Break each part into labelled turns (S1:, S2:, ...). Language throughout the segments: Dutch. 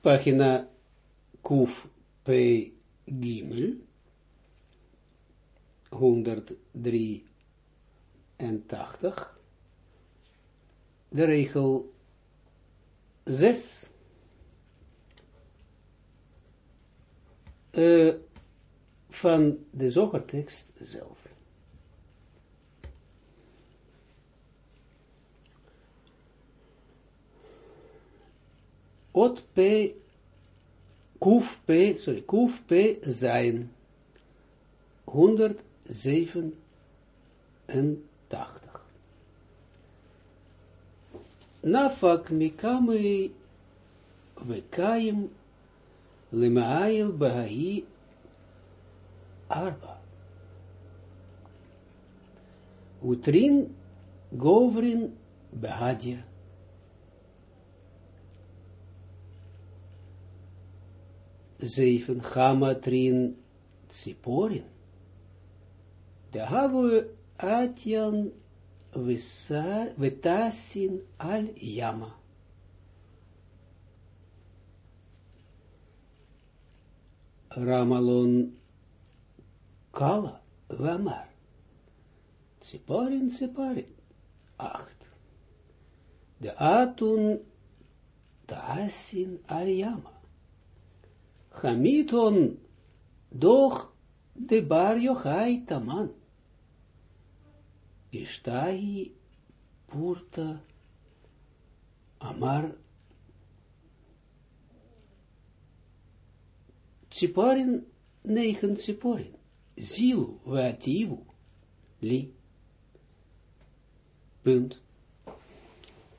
S1: pagina Kuf P. Gimel, 183, de regel 6, uh, van de zogertekst zelf. Ot P, Kuf P, sorry, Kuf P zijn 187. Nafak mikame vekayim lemail bahai arba. Utrin govrin behadja. Zeven gamatrin tsiporin. De havu atjan vetasin al yama. Ramalon Kala, Lamar. Tsiparin, Tsiparin. Acht. De Atun Tasin Ariama. Hamiton doch de bar Yochai Taman. Ishtai Purta Amar Tsiparin, negen Tsiparin. Zilu, wativu, li. Punt.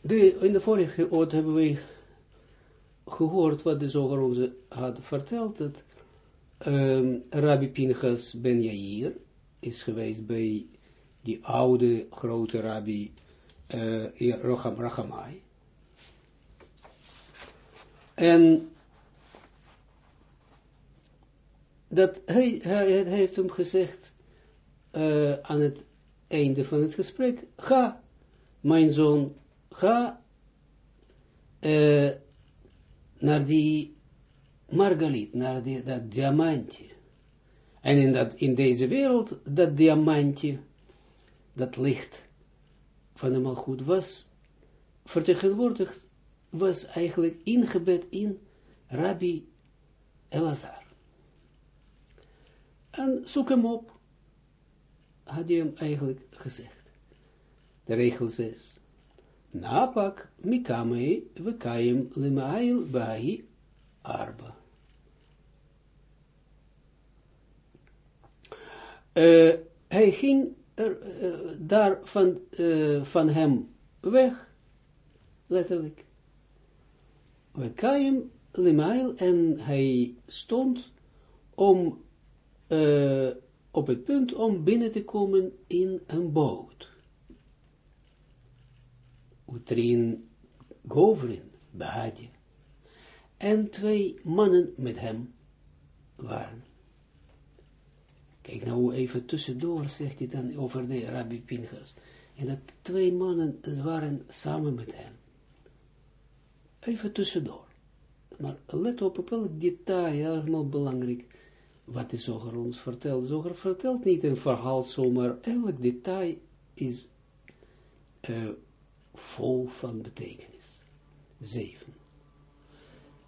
S1: De, in de vorige oot hebben we gehoord wat de zoger ons had verteld, dat um, Rabbi Pinchas ben Yair is geweest bij die oude grote Rabbi uh, Rocham Rachamai. En dat hij, heeft hem gezegd uh, aan het einde van het gesprek, ga, mijn zoon, ga uh, naar die margaliet, naar dat diamantje. En in, dat, in deze wereld, dat diamantje, dat licht van de malgoed was vertegenwoordigd, was eigenlijk ingebed in Rabbi Elazar. En zoek hem op, had hij hem eigenlijk gezegd. De regel 6. Napak mikame vekaim limail bahi arba. Uh, hij ging er, uh, daar van, uh, van hem weg, letterlijk. Vekaim limail en hij stond om op het punt om binnen te komen in een boot. Utrin Govrin, Behadje. En twee mannen met hem waren. Kijk nou even tussendoor, zegt hij dan over de Rabbi Pinchas. En dat twee mannen waren samen met hem. Even tussendoor. Maar let op, op elk detail, helemaal belangrijk wat de zoger ons vertelt. Zoger vertelt niet een verhaal zomaar, elk detail is uh, vol van betekenis. 7.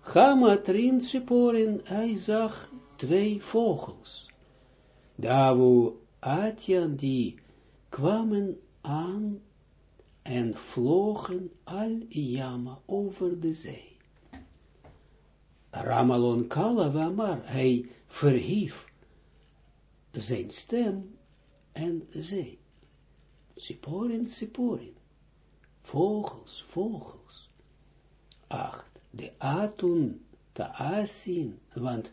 S1: Gamatrin Tziporin, hij zag twee vogels. Davu Atjan, die kwamen aan en vlogen al Yama over de zee. Ramalon Kala Wamar, hij verhief zijn stem en zei, Siporin, Siporin, vogels, vogels. Acht, de atun, te asin, want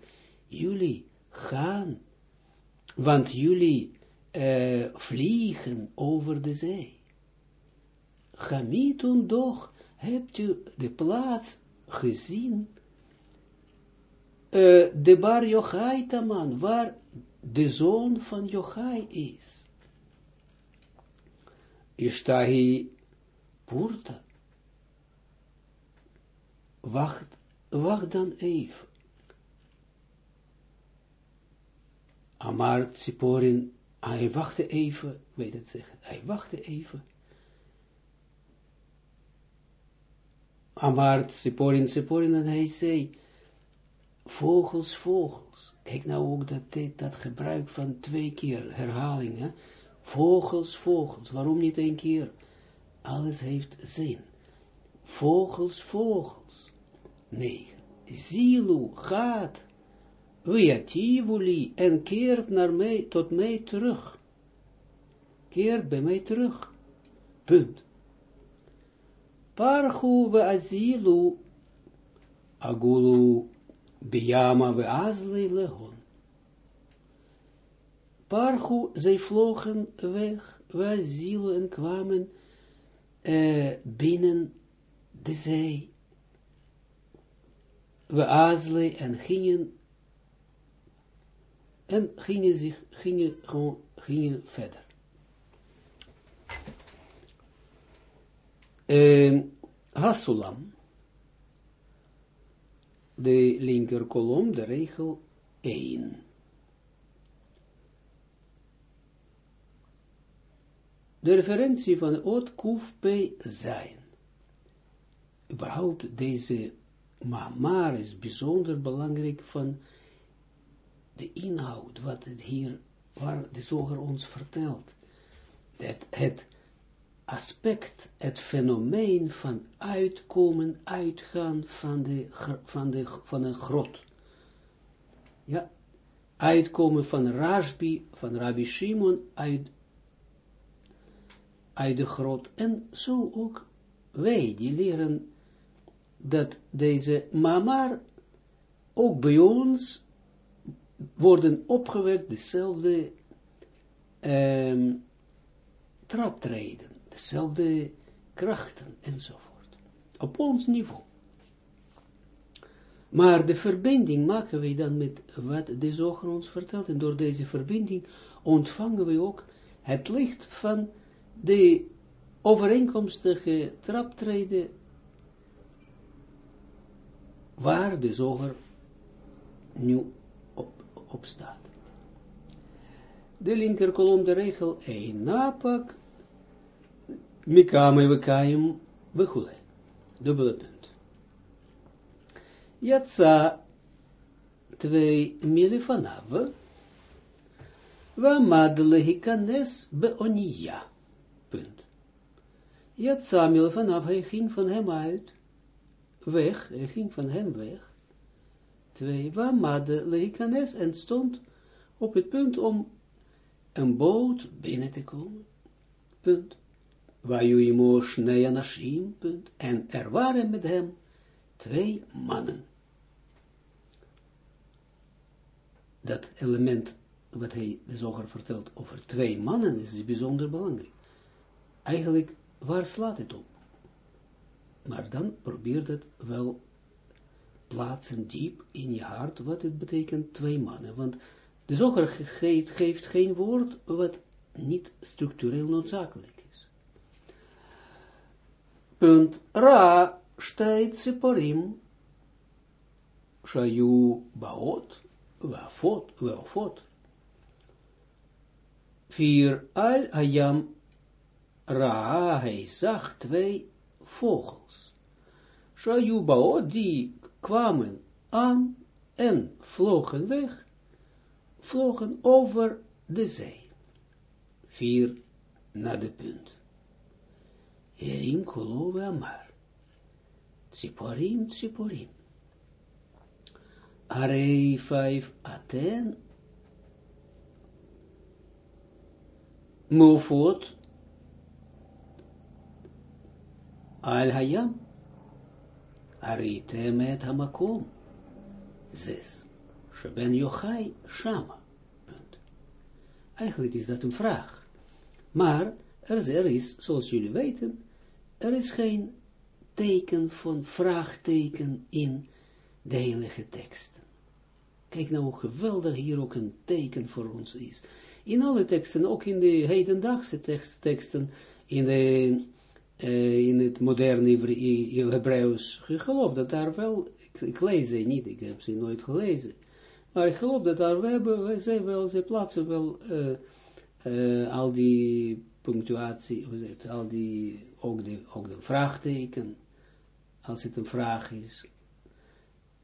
S1: jullie gaan, want jullie uh, vliegen over de zee. Gamitun doch, hebt u de plaats gezien uh, de bar Yochai Taman, waar de zoon van Yochai is. Ishtahi Wacht, wacht dan even. Amar Tsiporin, hij wachtte even, weet het zeggen, hij wachtte even. Amar Tsiporin, Tsiporin, en hij zei, vogels, vogels. Kijk nou ook dat, dit, dat gebruik van twee keer herhaling? Vogels, vogels, waarom niet één keer? Alles heeft zin. Vogels, vogels. Nee, zielu gaat, viativuli, en keert naar mij, tot mij terug. Keert bij mij terug. Punt. Parchu we azilu, agulu, bijama we azli legon. Parchu, zij vlogen weg, we azilu en kwamen uh, binnen de zee. We azle en gingen en gingen zich, gingen gewoon, gingen verder. Uh, de linker kolom, de regel 1. De referentie van Ot Kuf P zijn. Überhaupt deze maar is bijzonder belangrijk van de inhoud, wat het hier, waar de zoger ons vertelt. Dat het aspect, het fenomeen van uitkomen, uitgaan van, de, van, de, van een grot. Ja, uitkomen van Rashbi, van Rabbi Shimon, uit, uit de grot. En zo ook wij, die leren dat deze mamar ook bij ons worden opgewekt dezelfde um, traptreden, dezelfde krachten enzovoort. Op ons niveau. Maar de verbinding maken wij dan met wat de zoger ons vertelt. En door deze verbinding ontvangen we ook het licht van de overeenkomstige traptreden waar de zoger nu op, op staat. De linkerkolom, de regel 1, napak, mikame wekaim, bekule. Dubbele punt. Yatsa, twee milifanav, Wamad lehikanes beonia. Punt. Yatsa milifanav, hij ging van hem uit, weg, hij ging van hem weg. Twee, Wamade leikanes en stond op het punt om een boot binnen te komen. Punt. Wajuimo shnei anashim, punt. En er waren met hem twee mannen. Dat element wat hij de zoger vertelt over twee mannen is bijzonder belangrijk. Eigenlijk, waar slaat het op? Maar dan probeer dat wel plaatsen diep in je hart, wat het betekent twee mannen. Want de zoger geeft, geeft geen woord wat niet structureel noodzakelijk is. Punt Ra, steit Siporim, Shayu Baot, Wafot, Wafot. Vier Al Ayam Ra, hij zag twee vogels. Shayubao, die kwamen aan en vlogen weg, vlogen over de zee. Vier naar de punt. Erim kolove amar. Tziporim, tziporim. Arei vijf aten. Mufot al hayam. Arite met hamakom. Zes. Sheben Yochai Shama. Eigenlijk is dat een vraag. Maar er, is, zoals jullie weten, er is geen teken van vraagteken in de heilige teksten. Kijk nou hoe geweldig hier ook een teken voor ons is. In alle teksten, ook in de hedendaagse teksten, in de uh, in het moderne Hebreeuws, ik geloof dat daar wel, ik, ik, lees ze niet, ik heb ze nooit gelezen, maar ik geloof dat daar hebben, ze wel, ze plaatsen wel uh, uh, al die punctuatie, al die, ook de, ook de vraagteken, als het een vraag is,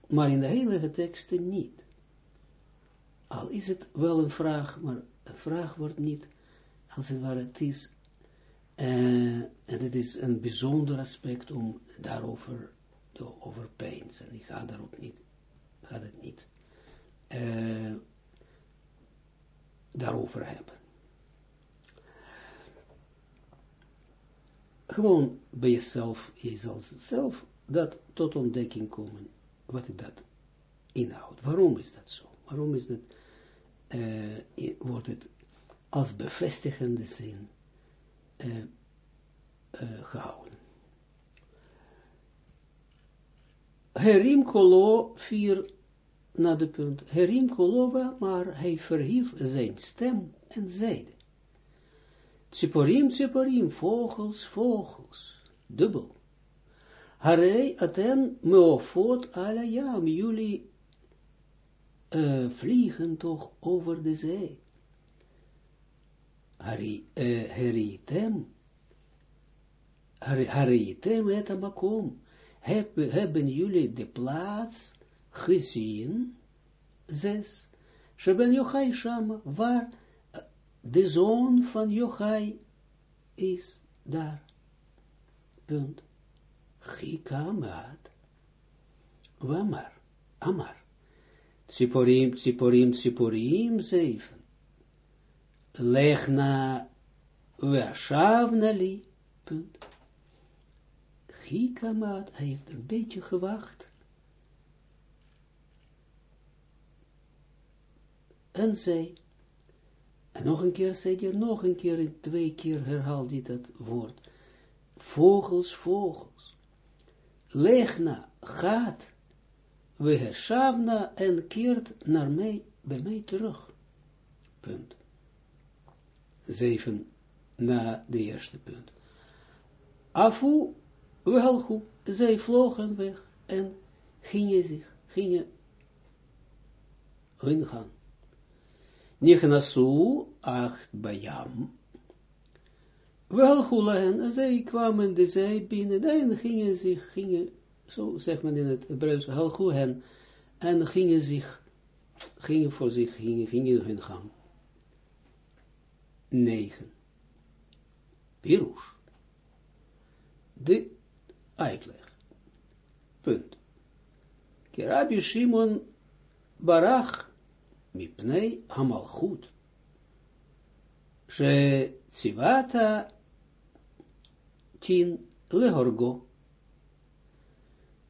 S1: maar in de hele teksten niet. Al is het wel een vraag, maar een vraag wordt niet, als het ware, het is, uh, en het is een bijzonder aspect om daarover te overpeinzen. Ik ga daarop niet, ga het niet uh, daarover hebben. Gewoon bij jezelf, je zal zelf dat tot ontdekking komen, wat dat inhoudt. Waarom is dat zo? Waarom is dat, uh, wordt het als bevestigende zin uh, uh, gehouden. Herim kolo, vier naar de punt. Herim kolova, maar hij verhief zijn stem en zeide. Tziporim, tziporim, vogels, vogels, dubbel. Harei aten meofot ala jam, jullie uh, vliegen toch over de zee. Haritem, Haritem et amakom, hebben jullie de plaats gezien, zes, Sheben Yochai Shama, waar de zoon van Yochai is daar. Punt. Chika maat. Wamar. Amar. Tziporim, tziporim, tziporim, zeven. Leg na Weashavna li. Punt. Gikamaat heeft een beetje gewacht. En zei, en nog een keer zei je, nog een keer, twee keer herhaalt hij dat woord. Vogels, vogels. Legna, gaat. We en keert naar mij, bij mij terug. Punt. 7 na de eerste punt. Afu, welhu, zij vlogen weg en gingen zich, gingen hun gang. Nichnasu, acht bayam, welhu en zij kwamen de zij binnen en gingen zich, gingen, zo zegt men in het Hebreeuws, helhu hen, en gingen zich, gingen voor zich, gingen, gingen hun gang. 9. Pirush, De uitleg. Punt. Kerabi Shimon Barach Mipnei Hamalchut, Ze civata Tin Lehorgo.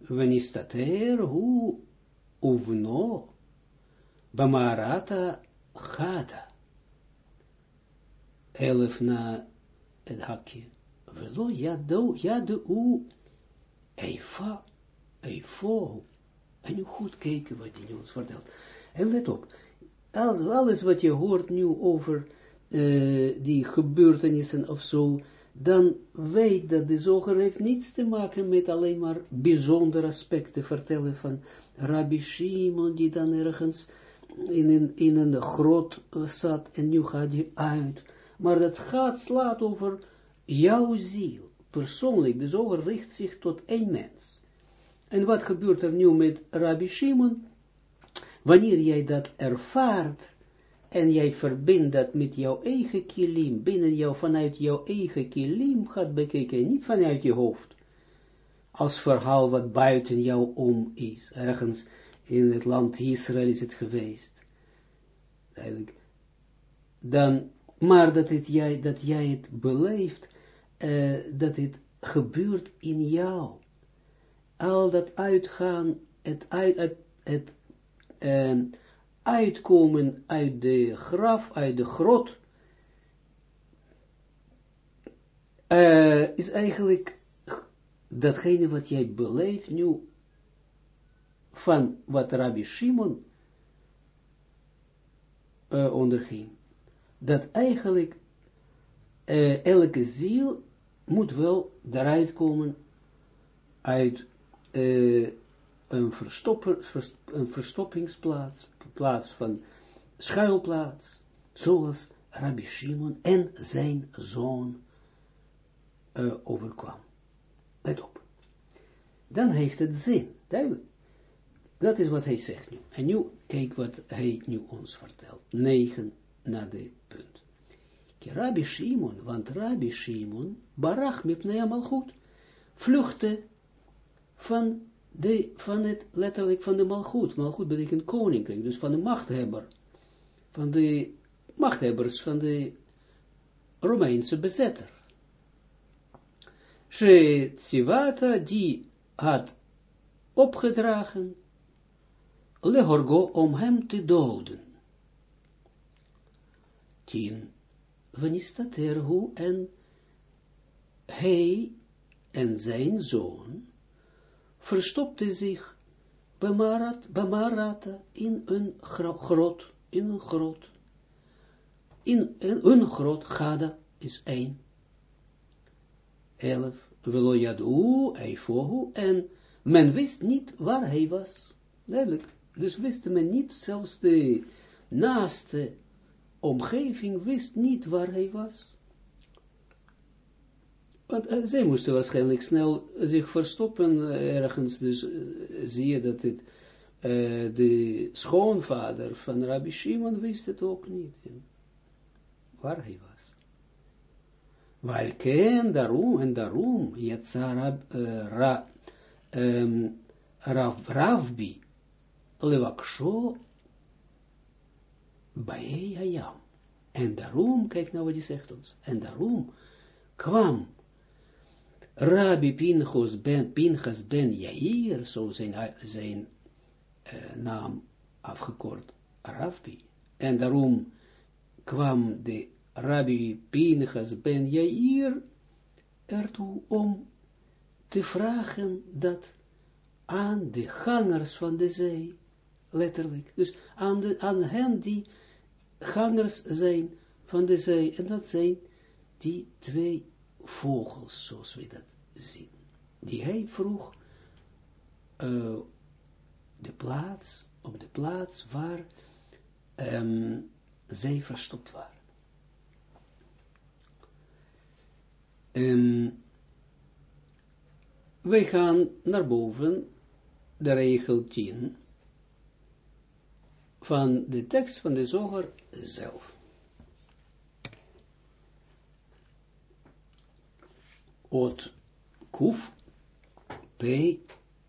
S1: Venistater hu uvno bamarata chada. 11 na het hakje. Velo ja yado u, eifa, eifo. En nu goed kijken wat hij ons vertelt. En let op, als alles wat je hoort nu over die gebeurtenissen of zo, dan weet dat de zoger heeft niets te maken met alleen maar bijzondere aspecten vertellen van Rabbi Shimon, die dan ergens in een, in een grot zat en nu gaat hij uit maar dat gaat, slaat over jouw ziel, persoonlijk, dus over richt zich tot één mens. En wat gebeurt er nu met Rabbi Shimon? Wanneer jij dat ervaart, en jij verbindt dat met jouw eigen kilim, binnen jou, vanuit jouw eigen kilim gaat bekijken, niet vanuit je hoofd, als verhaal wat buiten jou om is, ergens in het land Israël is het geweest, dan maar dat, jij, dat jij het beleeft, uh, dat het gebeurt in jou. Al dat uitgaan, het, uit, het, uh, uitkomen uit de graf, uit de grot, uh, is eigenlijk datgene wat jij beleeft nu van wat Rabbi Shimon onderging dat eigenlijk uh, elke ziel moet wel eruit komen uit uh, een, verstopper, een verstoppingsplaats, plaats van schuilplaats, zoals Rabbi Shimon en zijn zoon uh, overkwam. Let op. Dan heeft het zin, duidelijk. Dat is wat hij zegt nu. En nu, kijk wat hij nu ons vertelt. 9 na de punt. Rabbi Shimon, want Rabbi Shimon, barach mipnei malchut, vluchtte van, de, van het, letterlijk van de malchut. Malchut betekent koninkrijk, dus van de machthebber. Van de machthebbers van de Romeinse bezetter. She Tzivata, die had opgedragen, Lehorgo, om hem te doden. Tien, Vanistaterhu, en hij en zijn zoon verstopte zich Bamarata in een grot, in een grot, in een grot, Gada is één, elf, Velo yadu, eifohu, en men wist niet waar hij was, duidelijk, dus wist men niet, zelfs de naaste omgeving wist niet waar hij was. Want uh, zij moesten waarschijnlijk snel zich verstoppen uh, ergens, dus uh, zie je dat het, de schoonvader van Rabbi Shimon wist het ook niet, waar hij was. Weil ken daarom, en daarom, Yatsa Rab, ra, um, Rav, Ravbi, Levaksho, Hayam. En daarom, kijk nou wat hij zegt ons, en daarom kwam Rabbi Pinchas ben, Pinchas ben Yair, zo zijn, zijn uh, naam afgekort, Rabbi, en daarom kwam de Rabbi Pinchas ben Yair ertoe om te vragen dat aan de gangers van de zee, letterlijk, dus aan, de, aan hen die gangers zijn van de zee, en dat zijn die twee vogels, zoals we dat zien, die hij vroeg uh, de plaats, op de plaats waar um, zij verstopt waren. Um, wij gaan naar boven, de regel 10, van de tekst van de zoger zelf. Ot kuf p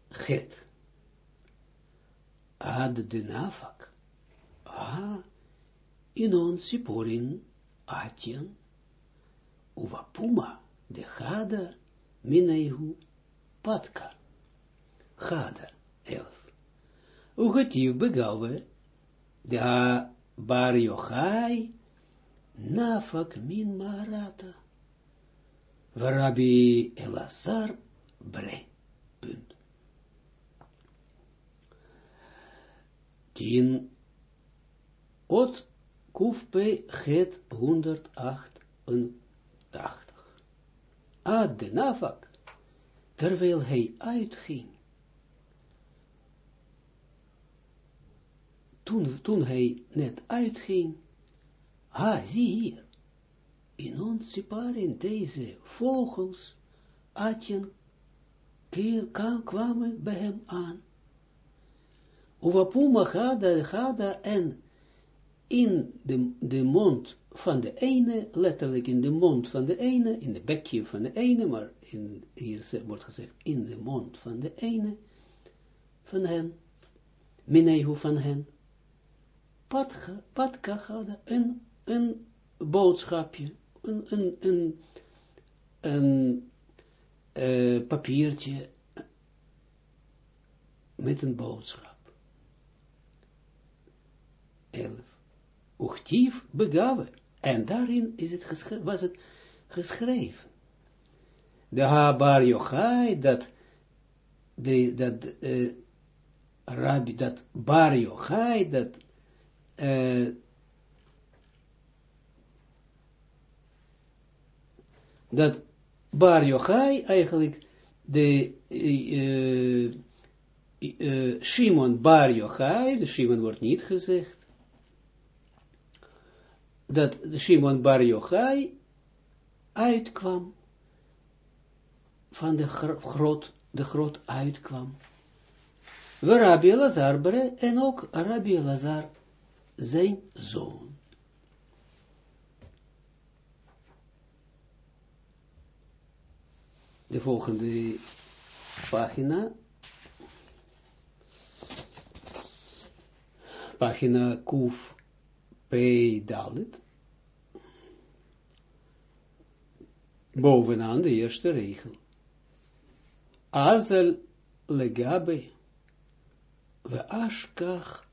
S1: het. Ad de nafak. A inon siporin atien. Uvapuma de Gada Minehu Patka. Gada, elf. Ugativ begave, de bar Yochai, nafak min marata. Varabi Elazar bre. Punt. Tien. Ot kufpe het 188 ad de nafak, terwijl hij uitging. Toen, toen hij net uitging, ha, zie hier, in ons deze vogels, atjen, kwamen bij hem aan. Uwapuma gada, gada en in de, de mond van de ene, letterlijk in de mond van de ene, in de bekje van de ene, maar in, hier wordt gezegd in de mond van de ene, van hen, minehu van hen, patka, patka een, een boodschapje, een, een, een, een uh, papiertje met een boodschap. Elf. Uchtief begave. En daarin is het was het geschreven. De Habar Yochai, dat, de, dat uh, Rabbi, dat Bar Yochai, dat uh, dat Bar Yochai, eigenlijk de uh, uh, Shimon Bar Yochai, de Shimon wordt niet gezegd, dat Shimon Bar Yochai uitkwam, van de grot, de grot uitkwam. We Rabbi Lazar en ook Rabbi Lazar, zijn zoon. De volgende pagina. Pagina Kuf P. Dalit. Bovenaan de eerste regel. Azel legabe. We ashkach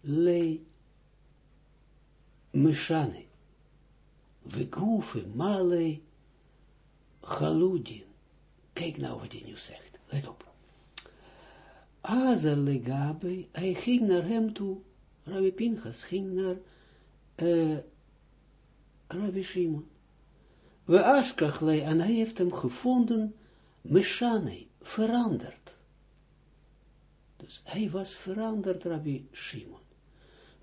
S1: le mishane. We gufe male chaludin. Kijk nou wat hij nu zegt. Let op. Azel legabe. Hij ging naar hem toe. Rabbi Pinchas ging naar uh, Rabbi Shimon. We ashkachle, en hij heeft hem gevonden, meshane, veranderd. Dus hij was veranderd, Rabbi Shimon.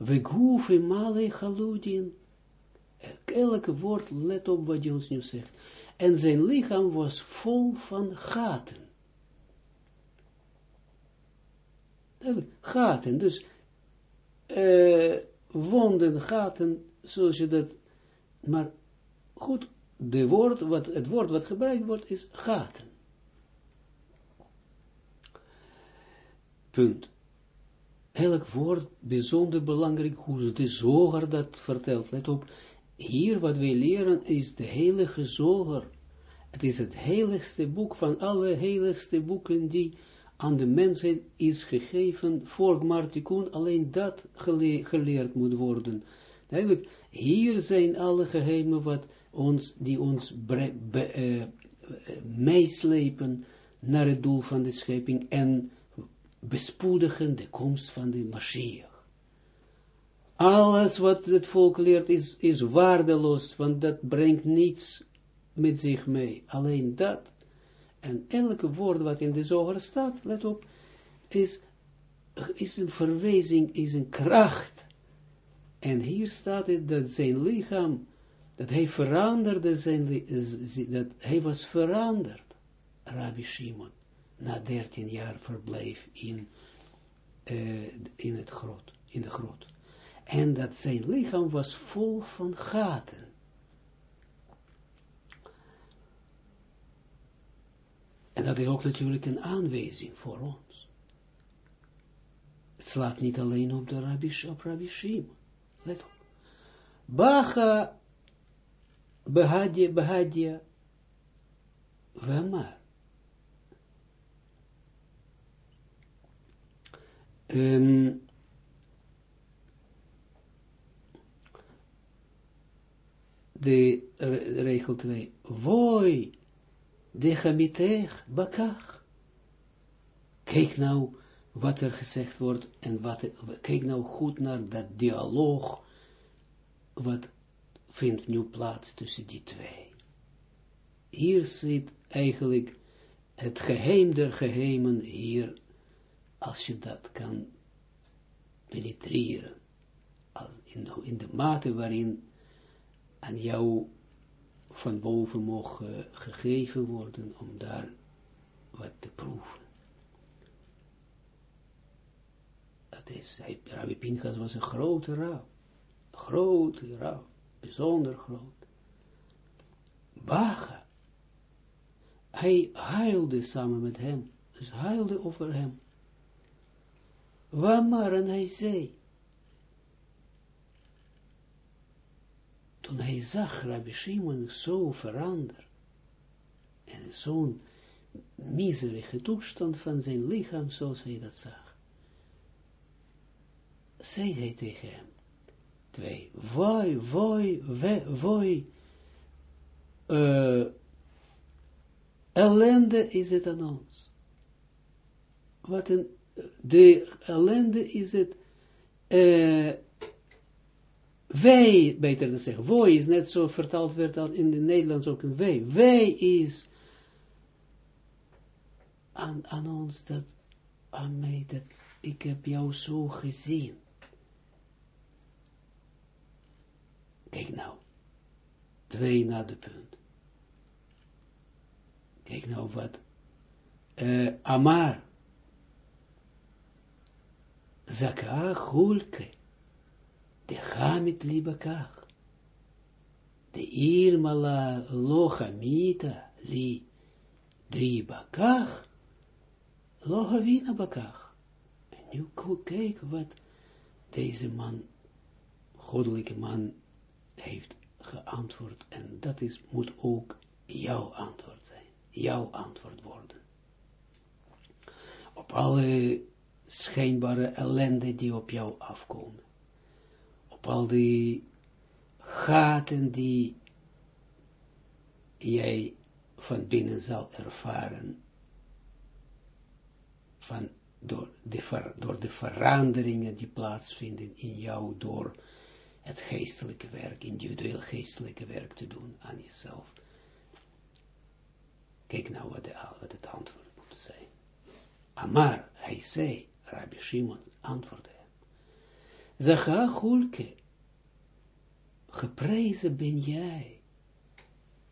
S1: We goeven male haludin. Elke woord, let op wat hij ons nu zegt. En zijn lichaam was vol van gaten. Gaten, dus uh, wonden, gaten, zoals je dat, maar goed, de woord, wat, het woord wat gebruikt wordt is gaten. Punt. Elk woord bijzonder belangrijk, hoe de zoger dat vertelt. Let op, hier wat wij leren is de heilige zoger. Het is het heiligste boek van alle heiligste boeken die aan de mensheid is gegeven voor Martikun, alleen dat geleerd moet worden. Eigenlijk, hier zijn alle geheimen wat ons, die ons uh, meeslepen naar het doel van de schepping en bespoedigen de komst van de Mashiach. Alles wat het volk leert is, is waardeloos, want dat brengt niets met zich mee. Alleen dat en elke woord wat in de zoger staat, let op, is, is een verwijzing, is een kracht. En hier staat het dat zijn lichaam, dat hij veranderde zijn, dat hij was veranderd, Rabbi Shimon, na dertien jaar verblijf in, uh, in, het grot, in de grot. En dat zijn lichaam was vol van gaten. En dat is ook natuurlijk een aanwijzing voor ons. Het slaat niet alleen op de Rabbi, op Rabbi Shimon. Let op. Bacha Behadia, Behadia, Vamar. Um, de regel 2. Woi de bakach. Kijk nou wat er gezegd wordt en wat, kijk nou goed naar dat dialoog wat vindt nu plaats tussen die twee. Hier zit eigenlijk het geheim der geheimen hier, als je dat kan penetreren, als in, in de mate waarin aan jou van boven mogen gegeven worden om daar wat te proeven. Dat is, Rabbi Pinchas was een grote raaf, grote raaf, bijzonder groot. Baga, hij huilde samen met hem, dus huilde over hem. Waar en hij zei, toen hij zag Rabbi Shimon zo veranderd, en zo'n miserige toestand van zijn lichaam, zoals hij dat zag, zei hij tegen hem, twee, woi, woi, woi, uh, ellende is het aan ons. Wat een, de ellende is het, uh, wij, beter te zeggen, woi is net zo vertaald werd in het Nederlands ook een wij. Wij is aan, aan ons, dat, aan mij, dat ik heb jou zo gezien. Kijk nou, twee na de punt. Kijk nou wat, uh, Amar, Zaka hulke, de Hamit libakach, de Irmala lochamita li drie bakach, lohavina bakach. En nu kijk wat deze man, goddelijke man, heeft geantwoord. En dat is, moet ook jouw antwoord zijn. Jouw antwoord worden. Op alle schijnbare ellende die op jou afkomen. Op al die gaten die jij van binnen zal ervaren, van, door, de door de veranderingen die plaatsvinden in jou, door het geestelijke werk, individueel geestelijke werk te doen aan jezelf. Kijk nou wat, de, wat het antwoord moet zijn. Amar, hij zei, Rabbi Shimon antwoordde Zacha Hulke, geprezen ben jij,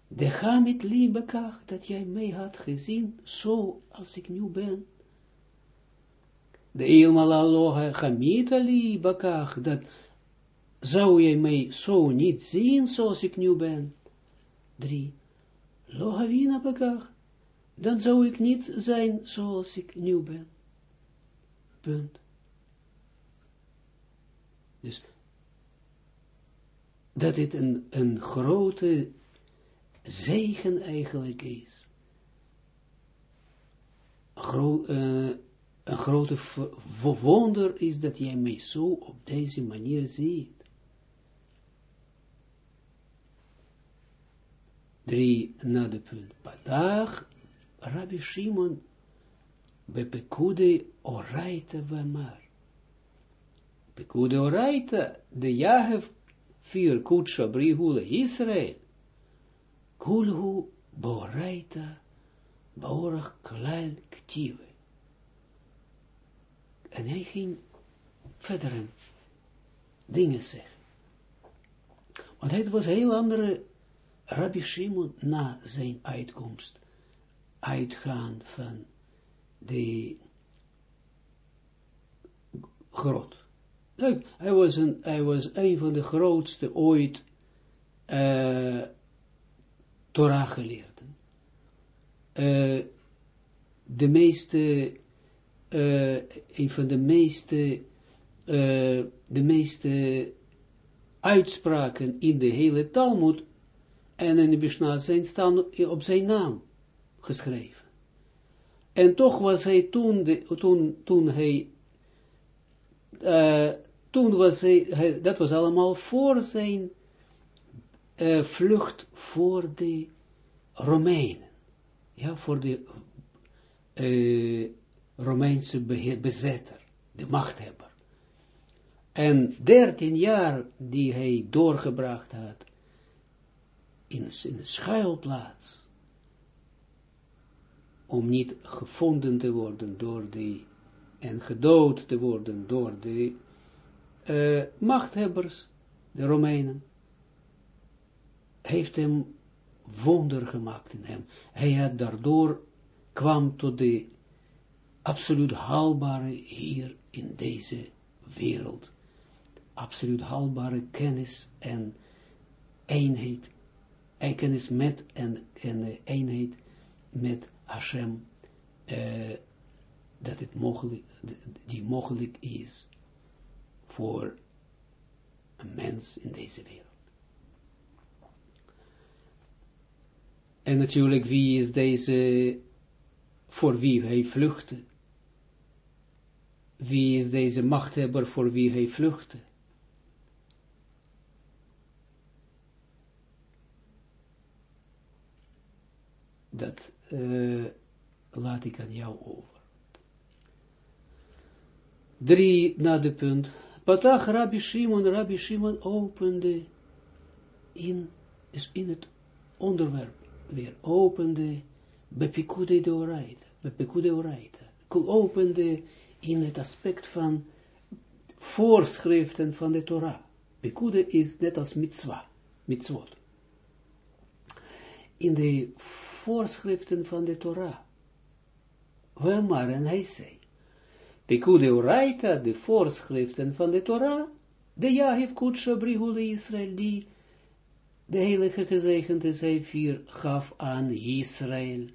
S1: de Hamid Liebekach, dat jij mij had gezien, zo als ik nu ben. De Ilmalaloha Hamid Liebekach, dat zou jij mij zo niet zien zoals ik nu ben? Drie. Lohavina Bekach, dan zou ik niet zijn zoals ik nu ben. Punt. Dus dat dit een, een grote zegen eigenlijk is. Gro uh, een grote wonder is dat jij mij zo op deze manier ziet. Drie na de punt. Rabbi Shimon, bepekude oraita vamar. Pekude oraita, de Jahev, vier kutsha brihule Israël. Kulhu boraita, baorach klal ktive. En hij ging verder dingen zeggen. Want het was heel andere Rabbi Shimon na zijn uitkomst uitgaan van de grot. Leuk, hij was een, hij was een van de grootste ooit uh, Torah geleerden. Uh, de meeste, uh, een van de meeste, de meeste uitspraken in de hele Talmud en in de Mishnah zijn staan op zijn naam geschreven. En toch was hij toen, toen, toen hij, uh, toen was hij, dat was allemaal voor zijn uh, vlucht voor de Romeinen. Ja, voor de uh, Romeinse bezetter, de machthebber. En dertien jaar die hij doorgebracht had in, in de schuilplaats, om niet gevonden te worden door die, en gedood te worden door de uh, machthebbers, de Romeinen, heeft hem wonder gemaakt in hem. Hij had daardoor, kwam tot de absoluut haalbare hier in deze wereld, absoluut haalbare kennis en eenheid kennis met en, en eenheid met Hashem, uh, dat het mogelijk, die mogelijk is voor een mens in deze wereld. En natuurlijk, wie is deze, voor wie hij vluchtte? Wie is deze machthebber voor wie hij vluchtte? dat uh, laat ik aan jou over. Drie na de punt. Patach Rabbi Shimon, Rabbi Shimon opende in, is in het onderwerp weer opende Bepikude de Oraita. de Pekude Oraita, opende in het aspect van voorschriften van de Torah. Pekude is net als mitzwa, mitzvot. In de voorschriften van de Torah. Wel maar, en hij zei, Pekude Oraita, de voorschriften van de Torah, de Yahiv Kutsha Brihule Israël, die de heilige gezegende zij gaf aan Israël.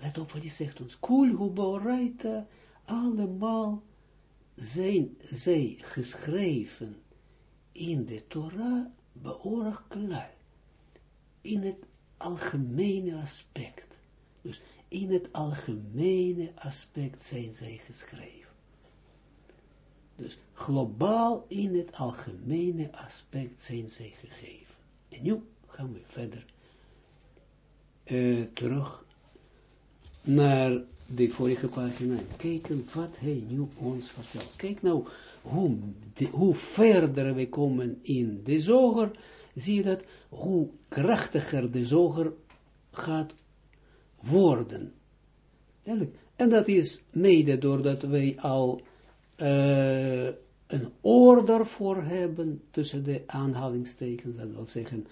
S1: Let op wat hij zegt ons. Kul Oraita, allemaal zijn zij geschreven in de Torah beoorlijk klaar. In het algemene aspect. Dus in het algemene aspect zijn zij geschreven. Dus globaal in het algemene aspect zijn zij gegeven. En nu gaan we verder uh, terug naar de vorige pagina. Kijken wat hij nu ons vertelt. Kijk nou hoe, hoe verder we komen in de zoger, zie je dat, hoe krachtiger de zoger gaat worden. En dat is mede doordat wij al uh, een oor daarvoor hebben, tussen de aanhalingstekens, dat wil zeggen,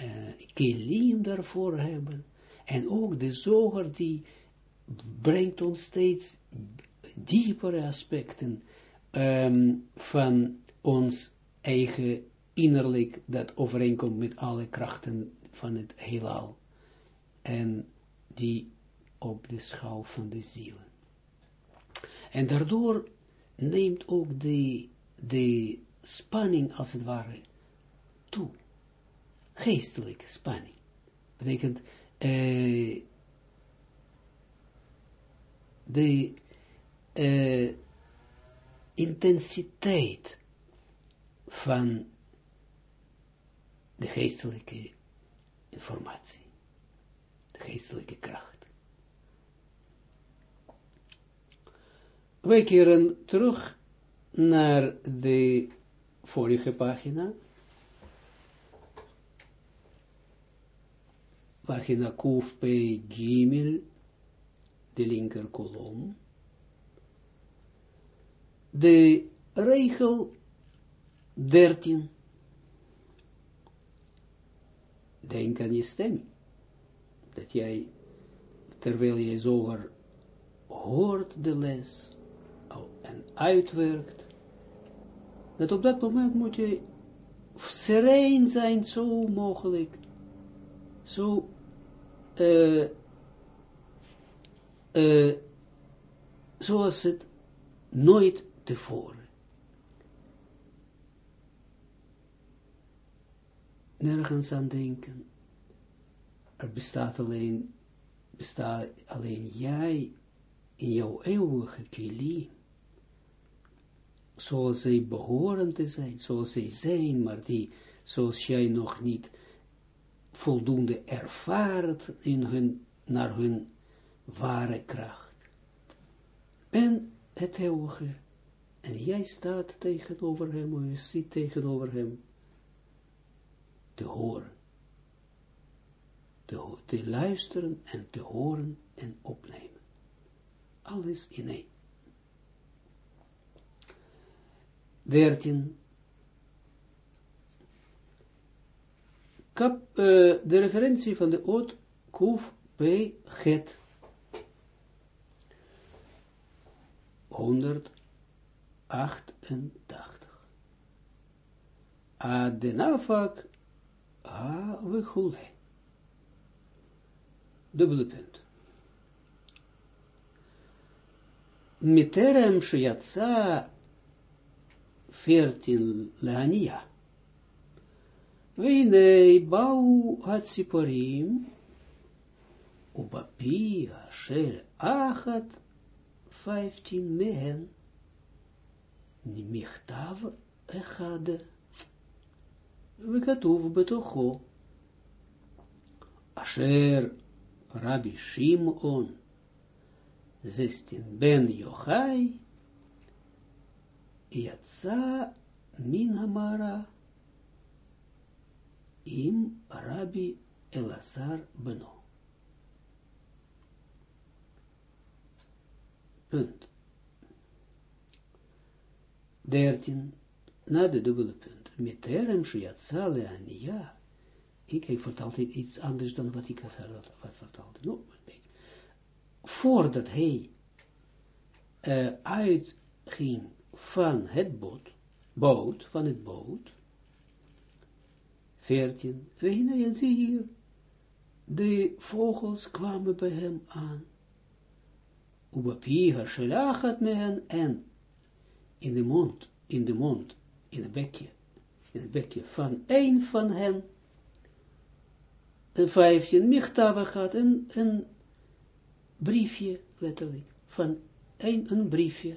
S1: uh, kelim daarvoor hebben, en ook de zoger die brengt ons steeds diepere aspecten um, van ons eigen innerlijk, dat overeenkomt met alle krachten van het heelal, en die op de schaal van de zielen. En daardoor neemt ook de, de spanning, als het ware, toe. Geestelijke spanning. Betekent, uh, de uh, intensiteit van de geestelijke informatie, de geestelijke kracht. Wij keren terug naar de vorige pagina. Pagina Kuf P. De linker kolom. De regel 13. Denk aan je stem. Dat jij, terwijl je zoger hoort de les, en uitwerkt, dat op dat moment moet je sereen zijn, zo mogelijk, zo uh, uh, zoals het nooit tevoren. Nergens aan denken. Er bestaat alleen, bestaat alleen jij in jouw eeuwige kilim zoals zij behoren te zijn, zoals zij zijn, maar die, zoals jij nog niet voldoende ervaart in hun, naar hun ware kracht. En het eeuwige, en jij staat tegenover hem, of je zit tegenover hem, te horen, te, te luisteren en te horen en opnemen. Alles in één. 13. Kap, uh, de referentie van de oot Kuf P. Het. 188. Adenafak ha vechule. Dubbele punt. Miterem shiatsa 14 Leania. Weinei bau hatziporim, ubapia shel achat 15 mehen, michtav echad, וכתוב בתוכו, אשר רבי שמעון זסטין בן יוחאי Yatsa min Hamara im Rabbi Elazar Beno. Punt. 13. Na de dubbele punt. Meterem shiatzale ania. Ik, ik vertel iets anders dan wat ik had wat vertelde. No. Voordat hij uh, uitging van het boot, boot, van het boot, 14, en zie hier, de vogels kwamen bij hem aan. Ubapiha shelachat mehen en in de mond, in de mond, in het bekje, in het bekje van een van hen, een vijftje, michtava gaat, een, een briefje, letterlijk, van een, een briefje.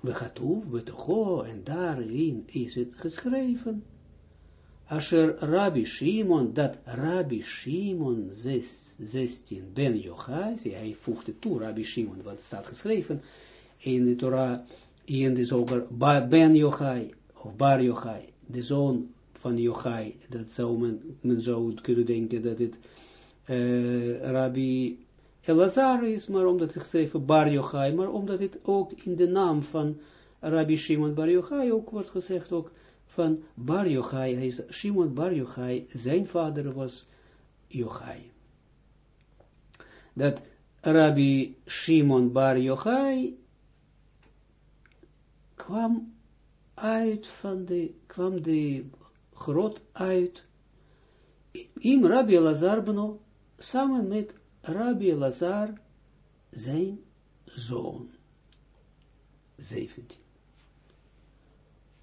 S1: We gaat over, we toch, en daarin is het geschreven. Asher Rabbi Shimon, dat Rabbi Shimon 16 ben Yochai, hij voegde toe Rabbi Shimon, wat staat geschreven in de Torah, in de zoger ben Yochai, of Bar Yochai, de zoon van Yochai, dat zou men, men zou kunnen denken dat het uh, Rabbi Elazar is, maar omdat het geschreven Bar Yochai, maar omdat het ook in de naam van Rabbi Shimon Bar Yochai ook wordt gezegd ook van Bar Yochai, is Shimon Bar Yochai, zijn vader was Yochai. Dat Rabbi Shimon Bar Yochai kwam uit van de, kwam de grot uit, im Rabbi Lazar beno, samen met Rabbi Lazar, zijn zoon. 17.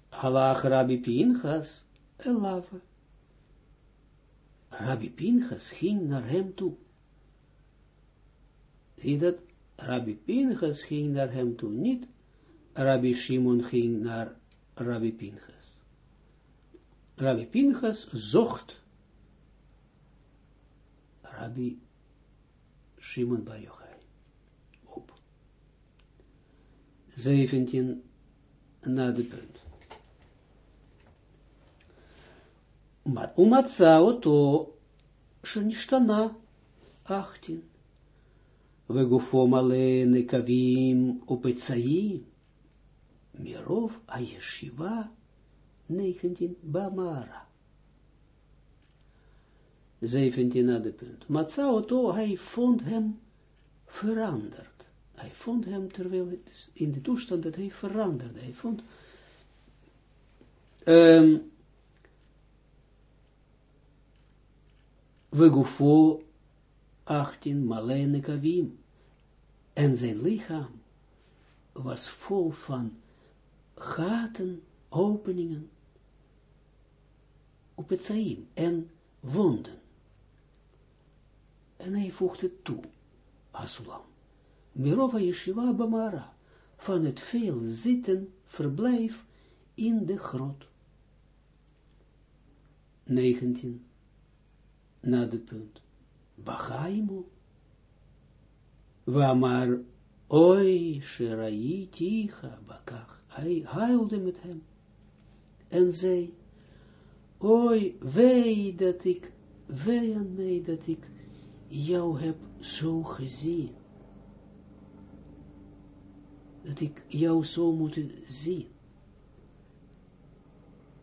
S1: Halach Rabbi Pinchas, elave. Rabbi Pinchas ging naar hem toe. Zie dat? Rabbi Pinchas ging naar hem toe, niet Rabbi Shimon ging naar Rabbi Pinchas. Rabbi Pinchas zocht Rabbi Shimon Bar Yochai op. 17 na de punt. Maar umatsa oto shenishtana 18. Вегуфом але не кавім опецаїм. Mirov Ayeshiva 19 Bamara. 17 na de punt. Matsaoto, hij vond hem veranderd. Hij vond hem terwijl het in de toestand dat hij veranderde. Hij vond um, Vegufo 18 Malene Kavim. En zijn lichaam was vol van gaten, openingen, op het zaim en wonden. En hij voegde toe, Asulam, Mirova Yeshiva Bamara, van het veel zitten, verblijf in de grot. 19. Na de punt. Bachaimu. Wamar, oi, sheraiticha, bakach. Hij huilde met hem. En zei, oi, wee dat ik, wee aan mij dat ik jou heb zo gezien. Dat ik jou zo moet zien.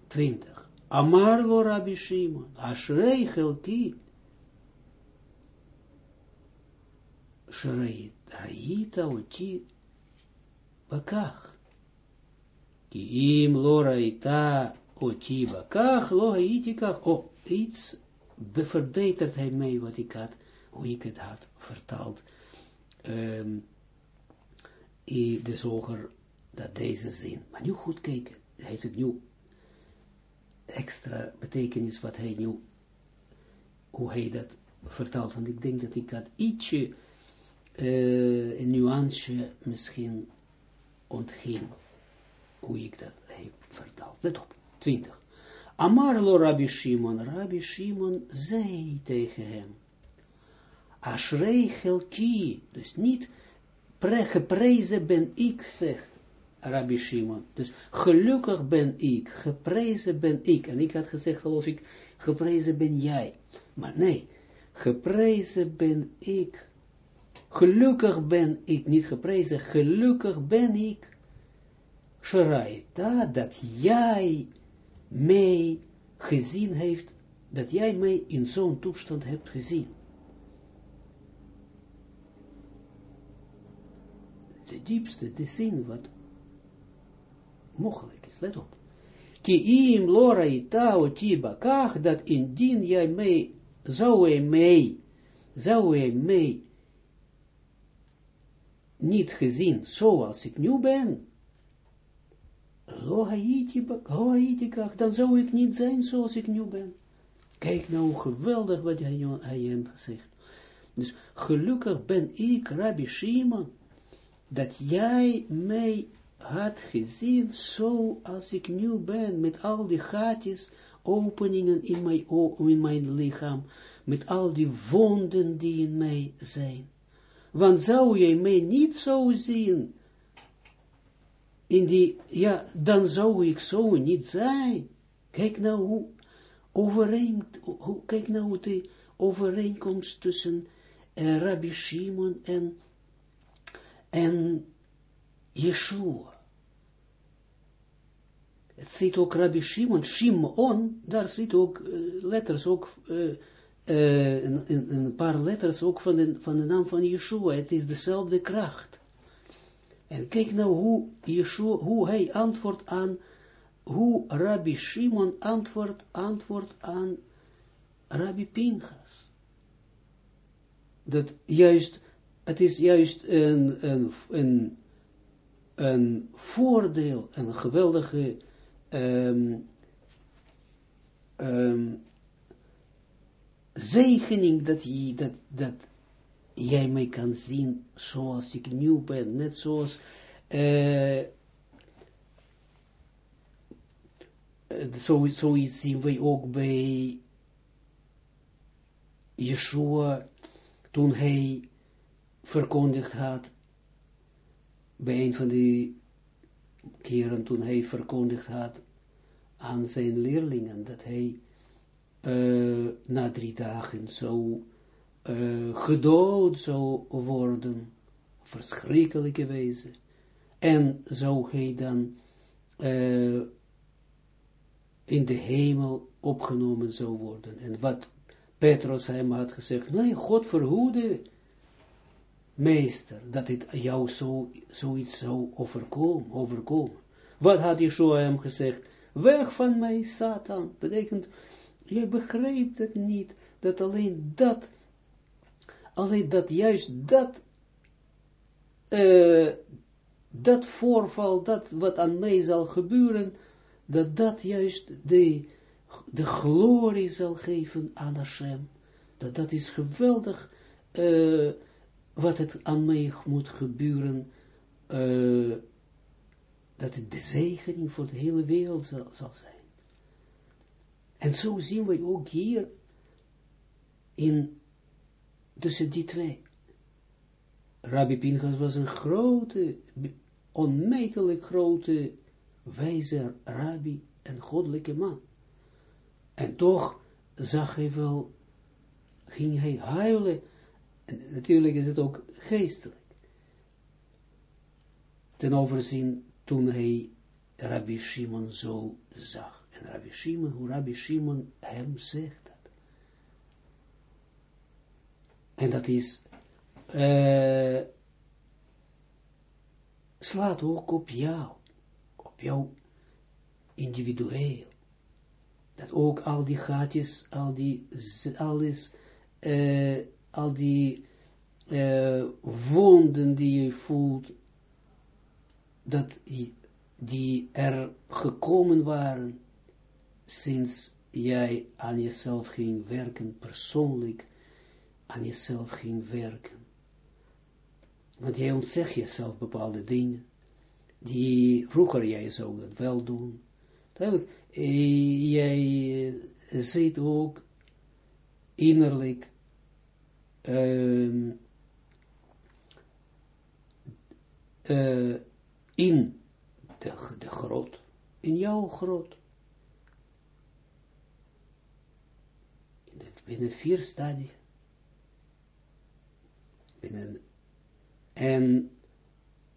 S1: 20. Amar lo Rabbi Shimon, Ashrei Chelki, Shrei Raita Oti Bakach. Ki im lo Raita Oti Bakach, lo Haiti Kach. Oh, iets verbetert hij mij wat ik had, hoe ik het had vertaald. Um, de zoger dat deze zin. Maar nu goed kijken. Hij heeft het nu extra betekenis wat hij nu, hoe hij dat vertaalt. Want ik denk dat ik dat ietsje, uh, een nuance misschien ontging, hoe ik dat heb vertaald. Let op, 20. Amarlo Rabbi Shimon, Rabbi Shimon zei tegen hem, Ashrei Chelki, dus niet geprezen ben ik, zegt Rabbi Shimon. Dus gelukkig ben ik, geprezen ben ik. En ik had gezegd, geloof ik, geprezen ben jij. Maar nee, geprezen ben ik. gelukkig ben ik, niet geprezen, gelukkig ben ik, Sharaita, dat jij mij gezien heeft, dat jij mij in zo'n toestand hebt gezien. De diepste, de zin wat mogelijk is, let op. Ki im lora ita oti bakach, dat indien jij mij, zou hij mij, zou hij mij niet gezien zoals ik nu ben, dan zou ik niet zijn zoals ik nu ben. Kijk nou geweldig wat hij, hij hem zegt. Dus gelukkig ben ik, Rabbi Shimon, dat jij mij had gezien zoals ik nu ben, met al die gaatjes, openingen in mijn, in mijn lichaam, met al die wonden die in mij zijn. Want zou jij mij niet zo zien, in die, ja, dan zou ik zo niet zijn. Kijk nou hoe overeen, hoe, kijk nou de overeenkomst tussen uh, Rabbi Shimon en, en Yeshua. Het zit ook Rabbi Shimon, Shimon, daar zit ook uh, letters, ook uh, een, een, paar letters ook van de, van de naam van Yeshua. Het is dezelfde kracht. En kijk nou hoe Yeshua, hoe hij antwoordt aan, hoe Rabbi Shimon antwoordt, antwoordt aan Rabbi Pinchas. Dat juist, het is juist een, een, een, een voordeel, een geweldige um, zegening dat, je, dat, dat jij mij kan zien zoals ik nu ben, net zoals uh, zo, zoiets zien wij ook bij Yeshua, toen hij verkondigd had, bij een van die keren toen hij verkondigd had aan zijn leerlingen, dat hij uh, na drie dagen zou uh, gedood zou worden, verschrikkelijke wijze, en zou hij dan uh, in de hemel opgenomen zou worden. En wat Petrus hem had gezegd, nee, God verhoede, meester, dat het jou zo, zoiets zou overkomen. Wat had Yeshua hem gezegd? Weg van mij, Satan. Betekent, je begreep het niet, dat alleen dat alleen dat juist dat, uh, dat voorval, dat wat aan mij zal gebeuren, dat dat juist de, de glorie zal geven aan Hashem. Dat dat is geweldig, uh, wat het aan mij moet gebeuren, uh, dat het de zegening voor de hele wereld zal, zal zijn. En zo zien we ook hier in tussen die twee. Rabbi Pinchas was een grote, onmetelijk grote, wijze rabbi en goddelijke man. En toch zag hij wel, ging hij huilen, en natuurlijk is het ook geestelijk. Ten overzien toen hij Rabbi Shimon zo zag. En Rabbi Shimon, hoe Rabbi Shimon hem zegt. En dat is, uh, slaat ook op jou, op jou individueel. Dat ook al die gaatjes, al die, alles, uh, al die uh, wonden die je voelt, dat die er gekomen waren, sinds jij aan jezelf ging werken, persoonlijk, aan jezelf ging werken. Want jij ontzegt jezelf bepaalde dingen, die vroeger jij zou dat wel doen. Duidelijk, eh, jij eh, zit ook innerlijk uh, uh, in de, de grot, in jouw grot. Binnen vier stadia binnen En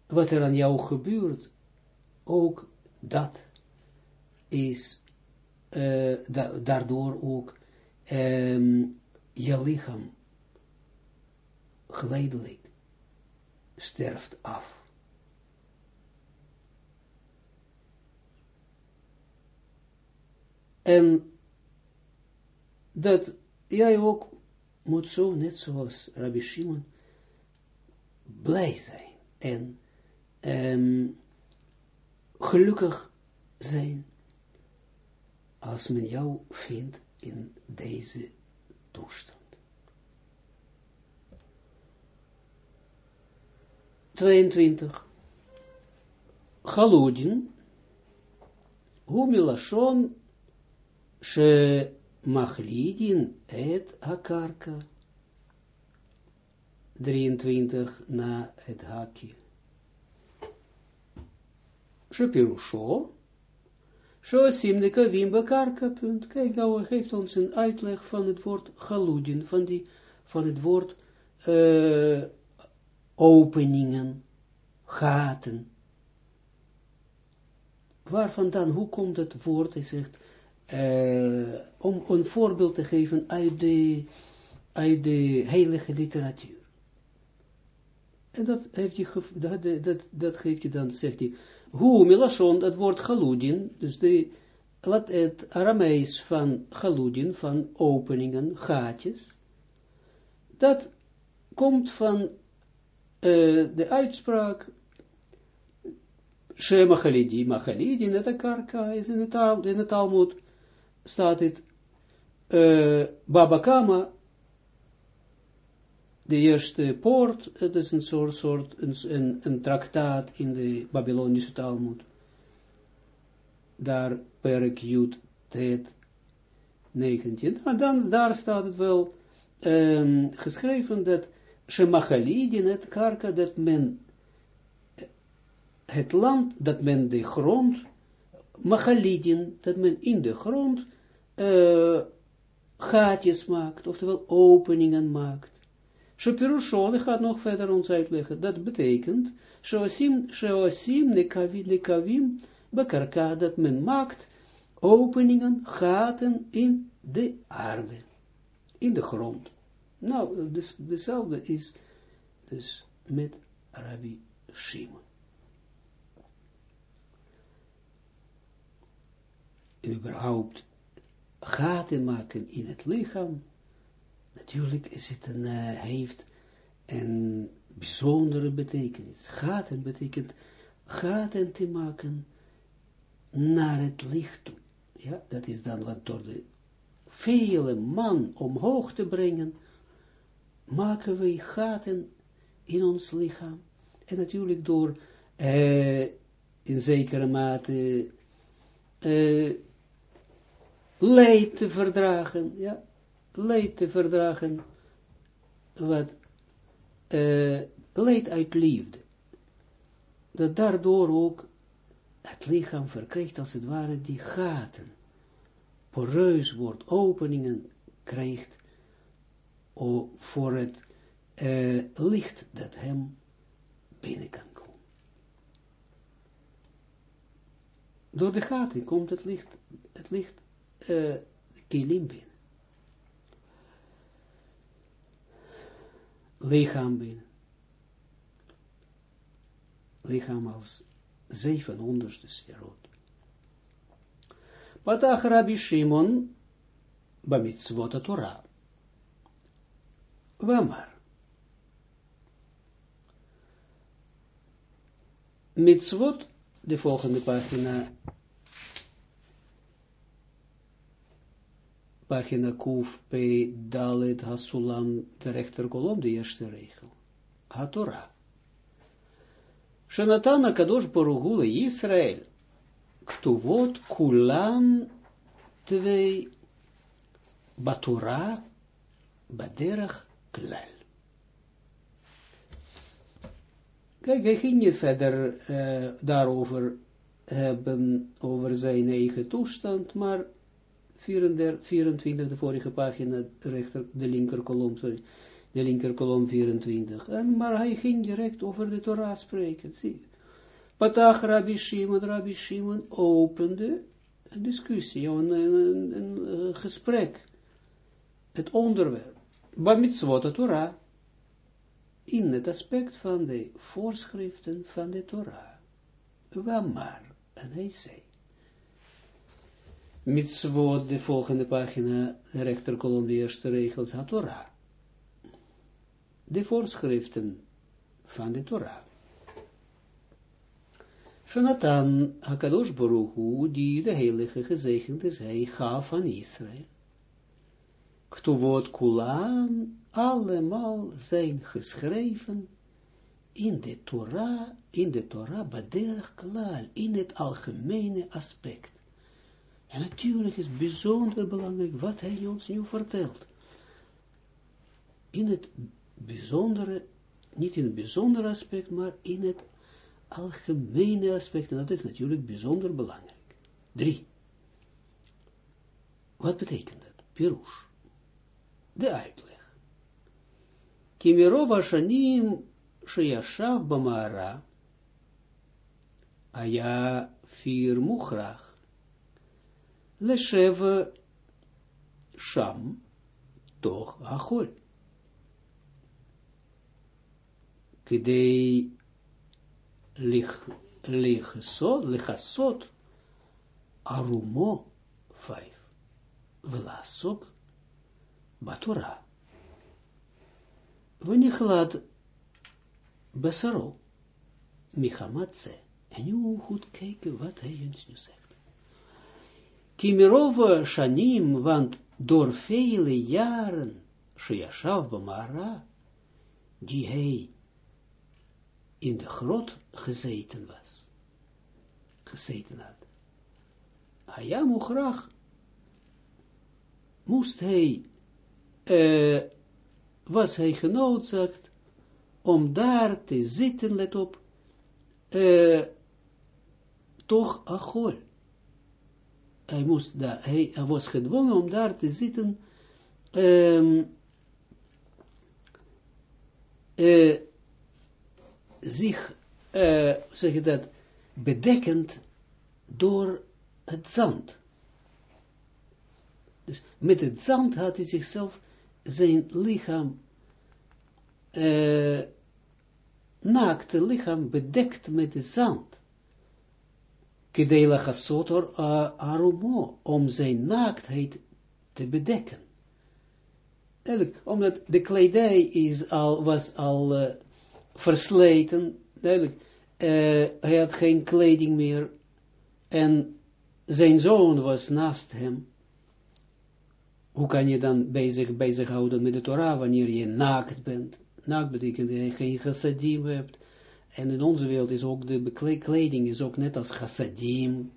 S1: wat er aan jou gebeurt, ook dat is da daardoor ook um, je lichaam geleidelijk sterft af. En dat jij ook moet zo, net zoals Rabbi Shimon, blij zijn en um, gelukkig zijn als men jou vindt in deze toestand. 22. Galudin, humilashon she machlidin et hakarka. 23 na het Shosim de kavim bekarka, punt. Kijk, nou geeft ons een uitleg van het woord galudin, van, die, van het woord uh, openingen, gaten. Waar vandaan, hoe komt het woord, hij zegt, uh, om een voorbeeld te geven uit de, uit de heilige literatuur. En dat, heeft hij, dat, dat, dat geeft hij dan, zegt hij, hoe milashon, dat woord galudin, dus de, wat het Aramees van galudin, van openingen, gaatjes, dat komt van uh, de uitspraak She Machalidi, Machalidi, net een karka, in het, in het Talmud, staat het, uh, Babakama, de eerste poort, het is een soort, soort een, een, traktaat in de Babylonische Talmud. Daar Jud Tet 19. En dan, daar staat het wel um, geschreven dat Shemachalidin, het karka, dat men het land, dat men de grond, Machalidin, dat men in de grond uh, gaatjes maakt, oftewel openingen maakt. Verder ons uitleggen, dat betekent, Shoasim, Shoasim, Nekavim, Bekarka, dat men maakt openingen, gaten in de aarde, in de grond. Nou, dus, dezelfde is dus met Rabbi Shimon. Überhaupt gaten maken in het lichaam, natuurlijk is het een, uh, heeft een bijzondere betekenis. Gaten betekent gaten te maken naar het licht toe. Ja, dat is dan wat door de vele man omhoog te brengen, maken wij gaten in ons lichaam. En natuurlijk door uh, in zekere mate uh, leed te verdragen, ja, leed te verdragen, wat uh, uit liefde. Dat daardoor ook het lichaam verkrijgt als het ware die gaten, poreus wordt, openingen krijgt voor het uh, licht dat hem binnen kan komen. Door de gaten komt het licht, het licht uh, kilim binnen. Lichaam binnen. Lichaam als zevenhonderdste sferot. Patach Rabbi Shimon bamitzvot Torah. Wamar. Mitzvot, de volgende pagina pagina Kuf P. Dalet Hasulam, de rechterkolom, de eerste regel. HaTorah. Shenatan Kadosh Borugule Israël. Ktuvot Kulan twee Batura Baderach Klal. Kijk, hij ging niet verder uh, daarover hebben, over zijn eigen toestand, maar 24, de vorige pagina, rechter, de linker kolom, sorry, de linker kolom 24, en, maar hij ging direct over de Torah spreken, zie Patach Rabbi Shimon, Rabbi Shimon opende een discussie, een, een, een gesprek, het onderwerp, Bamitzvot Torah, in het aspect van de voorschriften van de Torah. Wamar, en hij zei, mitzvot, de volgende pagina, de rechterkolom, de eerste regels, ha Torah. De voorschriften van de Torah. Shonatan Hakadosh Baruch die de heilige gezegend is, hij gaf aan Israël. Ktuvot Kulan, allemaal zijn geschreven in de Torah, in de Torah, baderach klal, in het algemene aspect. En natuurlijk is bijzonder belangrijk wat hij ons nu vertelt. In het bijzondere, niet in het bijzondere aspect, maar in het algemene aspect. En dat is natuurlijk bijzonder belangrijk. Drie. Wat betekent dat? Pirush. De uitleg. Kimirova shanim sheyashav bamara. Aya mukhrach. Leshev sham toch achol. Kidei lichasot arumo vijf. Velasok batura. Wanneer besaro michamatse. En nu goed kijken wat hij ons nu zegt. Kimirova shanim, want door vele jaren, Shiashav Bamara, die hij in de grot gezeten was, gezeten had. Hayam graag moest hij, uh, was hij genoodzaakt om daar te zitten, let op, uh, toch achol. Hij, moest hij, was gedwongen om daar te zitten, um, uh, zich, uh, zeg je dat, bedekkend door het zand. Dus met het zand had hij zichzelf zijn lichaam, uh, naakte lichaam bedekt met de zand. Kedela chasotor arumo, om zijn naaktheid te bedekken. Eigenlijk, omdat de kledij is al, was al uh, versleten, duidelijk, uh, hij had geen kleding meer, en zijn zoon was naast hem. Hoe kan je dan bezig, bezighouden met de Torah, wanneer je naakt bent? Naakt betekent dat je geen chassadim hebt, en in onze wereld is ook de kleding is ook net als chassadim,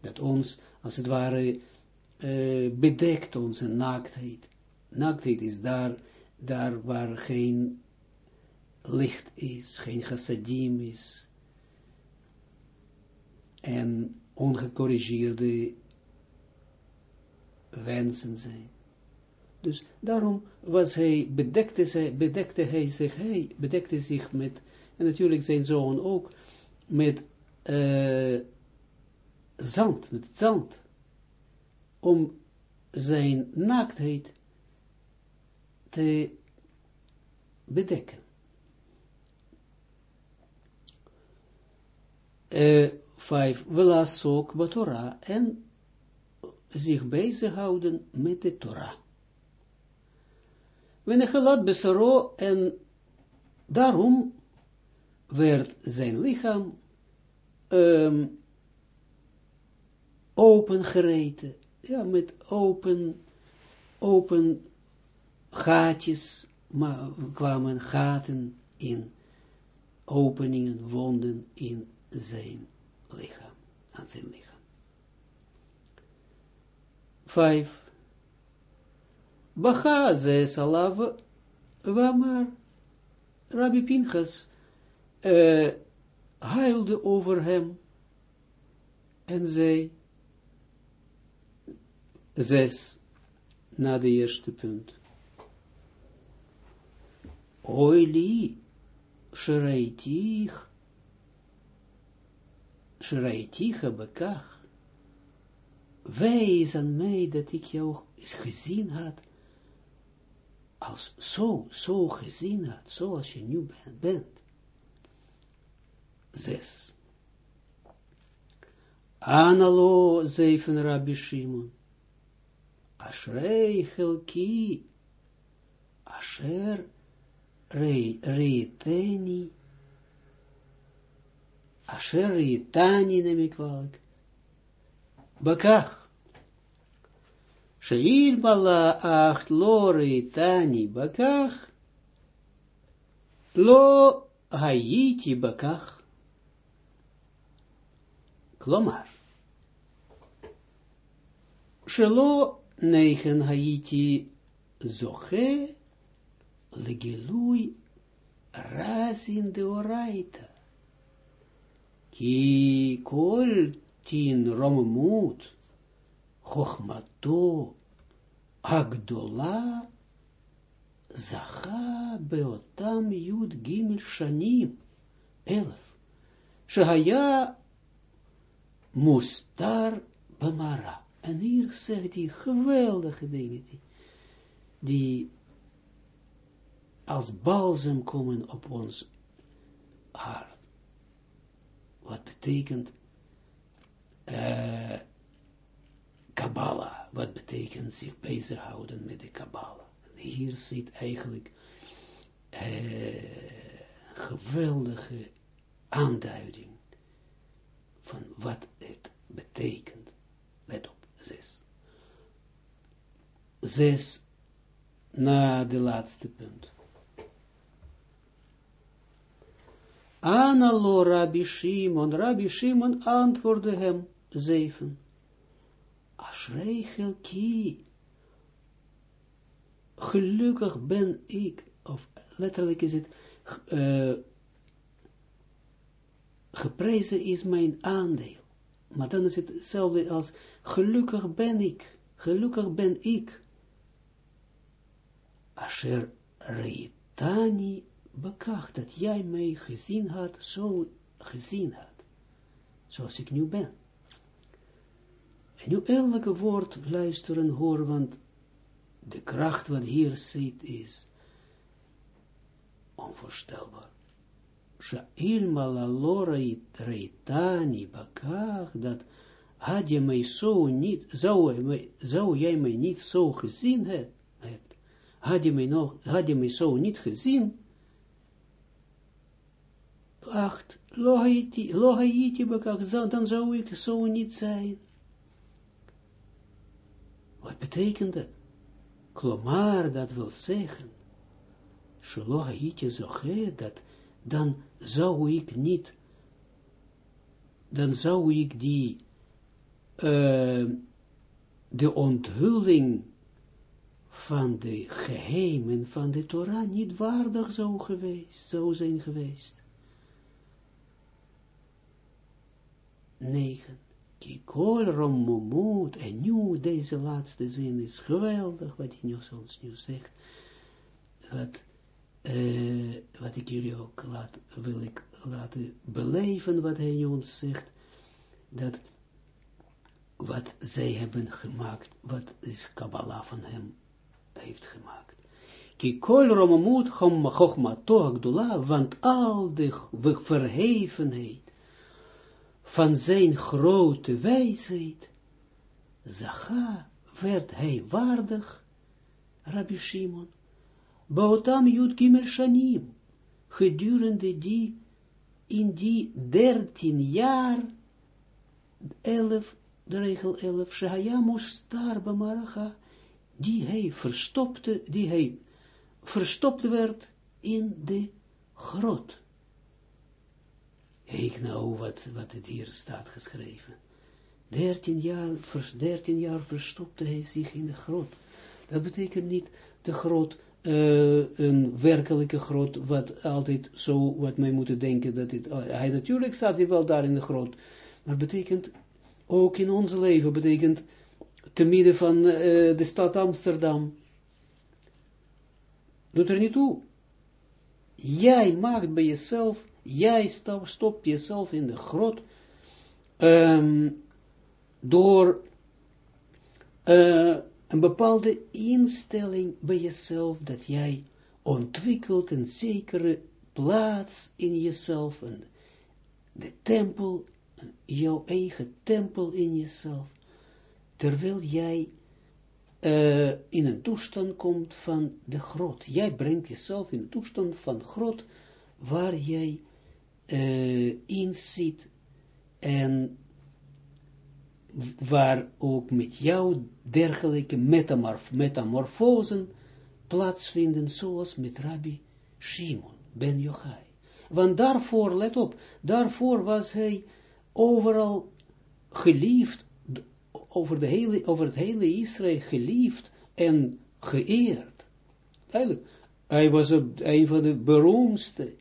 S1: dat ons, als het ware, uh, bedekt onze naaktheid. Naaktheid is daar, daar waar geen licht is, geen chassadim is, en ongecorrigeerde wensen zijn. Dus daarom was hij, bedekte, bedekte hij zich, hij bedekte zich met, en natuurlijk zijn zoon ook, met uh, zand, met zand, om zijn naaktheid te bedekken. Uh, vijf, velasok batora en zich bezighouden met de Torah. Wenegelat besaro en daarom werd zijn lichaam um, opengereten, ja, met open, open gaatjes, maar kwamen gaten in, openingen, wonden in zijn lichaam, aan zijn lichaam. Vijf. Bacha salav wamar. Rabbi Pinchas uh, huilde over hem en zei, zes, na de eerste punt. oili, shreitich, shreitich bekach, wijs aan mij dat ik jou eens gezien had, als zo, zo gezien had, zoals je nu bent. Zes. Analo, zeven Rabbi Shimon. Ashrei Chelki, Asher Reiteni, Asher Reitani, neem ik kwalijk. Bakach. Sheil bala acht lo Reitani bakach. Lo hayiti bakach. Klomar. Shelo negen haiti zoche legelui razin de oraita. Ki kol tin rommut chochmato agdola zacha beotam yud gimel shanim mustar bamara. En hier zegt hij geweldige dingen, die, als balsem komen op ons hart. Wat betekent uh, Kabbalah? Wat betekent zich bezighouden met de Kabbalah? Hier zit eigenlijk uh, geweldige aanduiding wat het betekent. Let op zes. Zes na de laatste punt. Analo Rabbi Shimon, Rabbi Shimon antwoordde hem, zeven. Ashrei ki, gelukkig ben ik, of letterlijk is het, uh, geprezen is mijn aandeel. Maar dan is het hetzelfde als gelukkig ben ik, gelukkig ben ik. Asher reitani bekach, dat jij mij gezien had, zo gezien had. Zoals ik nu ben. En nu elke woord luisteren, horen, want de kracht wat hier zit is onvoorstelbaar. Sha'ilma la lora reitani bakach, dat had je mij zo niet, zou, zou jij mij niet zo gezien hebben, had je mij mij zo niet gezien, acht, lohaiti bakach, dan zou ik zo niet zijn. Wat betekent dat? Klomar, dat wil zeggen, Shlohaiti zoche, dat dan zou ik niet, dan zou ik die, uh, de onthulling van de geheimen van de Torah niet waardig zou, geweest, zou zijn geweest. 9. Kikol rommumut, en nu deze laatste zin is geweldig, wat hij ons nu zegt, uh, wat ik jullie ook laat, wil ik laten beleven, wat hij ons zegt, dat wat zij hebben gemaakt, wat is Kabbalah van hem heeft gemaakt. Ki kol romamut chochmato agdula, want al de verhevenheid van zijn grote wijsheid, zacha, werd hij waardig, Rabbi Shimon, Bautam Jud Gimel Shanim, gedurende die, in die dertien jaar, elf, de regel elf, Shahaya Mustar Bamaracha, die hij verstopte, die hij verstopt werd in de grot. Kijk nou wat, wat het hier staat geschreven. Dertien jaar, dertien jaar verstopte hij zich in de grot. Dat betekent niet de grot uh, een werkelijke grot, wat altijd zo, wat wij moeten denken, dat het, uh, hij natuurlijk staat hij wel daar in de grot, maar betekent, ook in ons leven, betekent, te midden van uh, de stad Amsterdam, doet er niet toe. jij maakt bij jezelf, jij stopt jezelf in de grot, um, door uh, een bepaalde instelling bij jezelf, dat jij ontwikkelt een zekere plaats in jezelf, en de tempel, jouw eigen tempel in jezelf, terwijl jij uh, in een toestand komt van de grot. Jij brengt jezelf in een toestand van grot, waar jij uh, in zit, en waar ook met jou dergelijke metamorf metamorfosen plaatsvinden, zoals met Rabbi Shimon ben Yochai. Want daarvoor, let op, daarvoor was hij overal geliefd, over, de hele, over het hele Israël geliefd en geëerd. Eigenlijk, hij was een van de beroemdste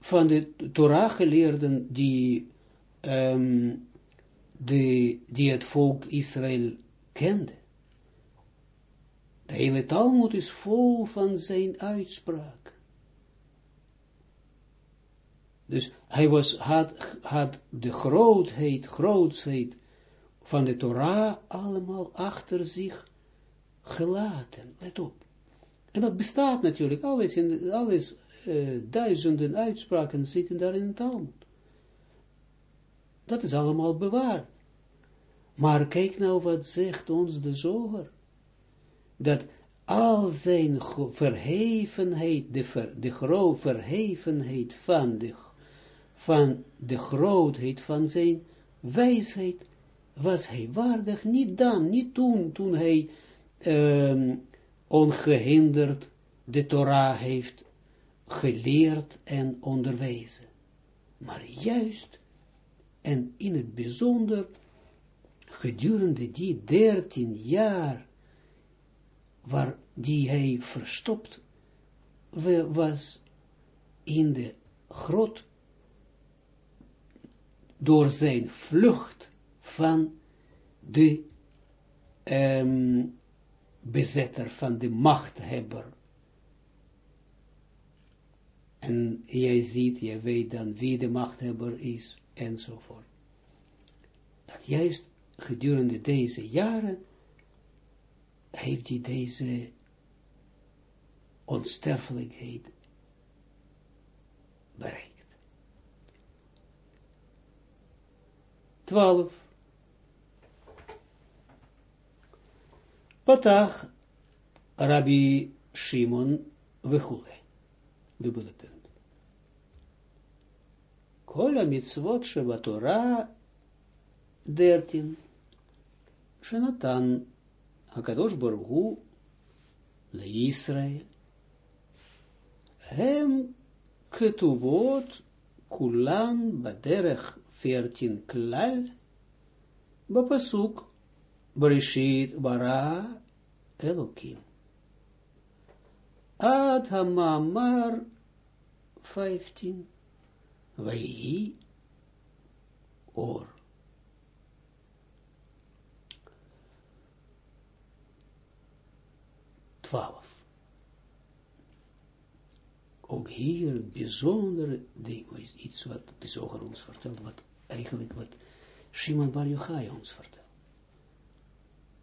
S1: van de Torah-geleerden die, um, die, die het volk Israël kende. De hele Talmud is vol van zijn uitspraak. Dus hij was, had, de grootheid, grootsheid van de Torah allemaal achter zich gelaten. Let op. En dat bestaat natuurlijk, alles, in, alles uh, duizenden uitspraken zitten daar in het Talmud. Dat is allemaal bewaard. Maar kijk nou wat zegt ons de zoger. Dat al zijn verhevenheid, de, de grote verhevenheid van de, van de grootheid van zijn wijsheid, was hij waardig, niet dan, niet toen, toen hij um, ongehinderd de Torah heeft geleerd en onderwezen. Maar juist, en in het bijzonder, gedurende die dertien jaar, waar die hij verstopt was in de grot, door zijn vlucht van de um, bezetter, van de machthebber, en jij ziet, je weet dan wie de machthebber is, enzovoort. Dat juist gedurende deze jaren heeft hij deze onsterfelijkheid bereikt. 12. Patach Rabbi Shimon Vechule. Dubbele. Kol mitzvot shebatora dertien. Shenatan Hakadosh Baruch Hu leIsrael. Hem ketuvot kulan baderech veertien klal. Bapasuk Bereshit bara Elokim. Ad hamamar 15. Wij or. Twaalf. Ook hier bijzondere ding, iets wat de zoger ons vertelt, wat eigenlijk wat Shimon Bar Yochai ons vertelt.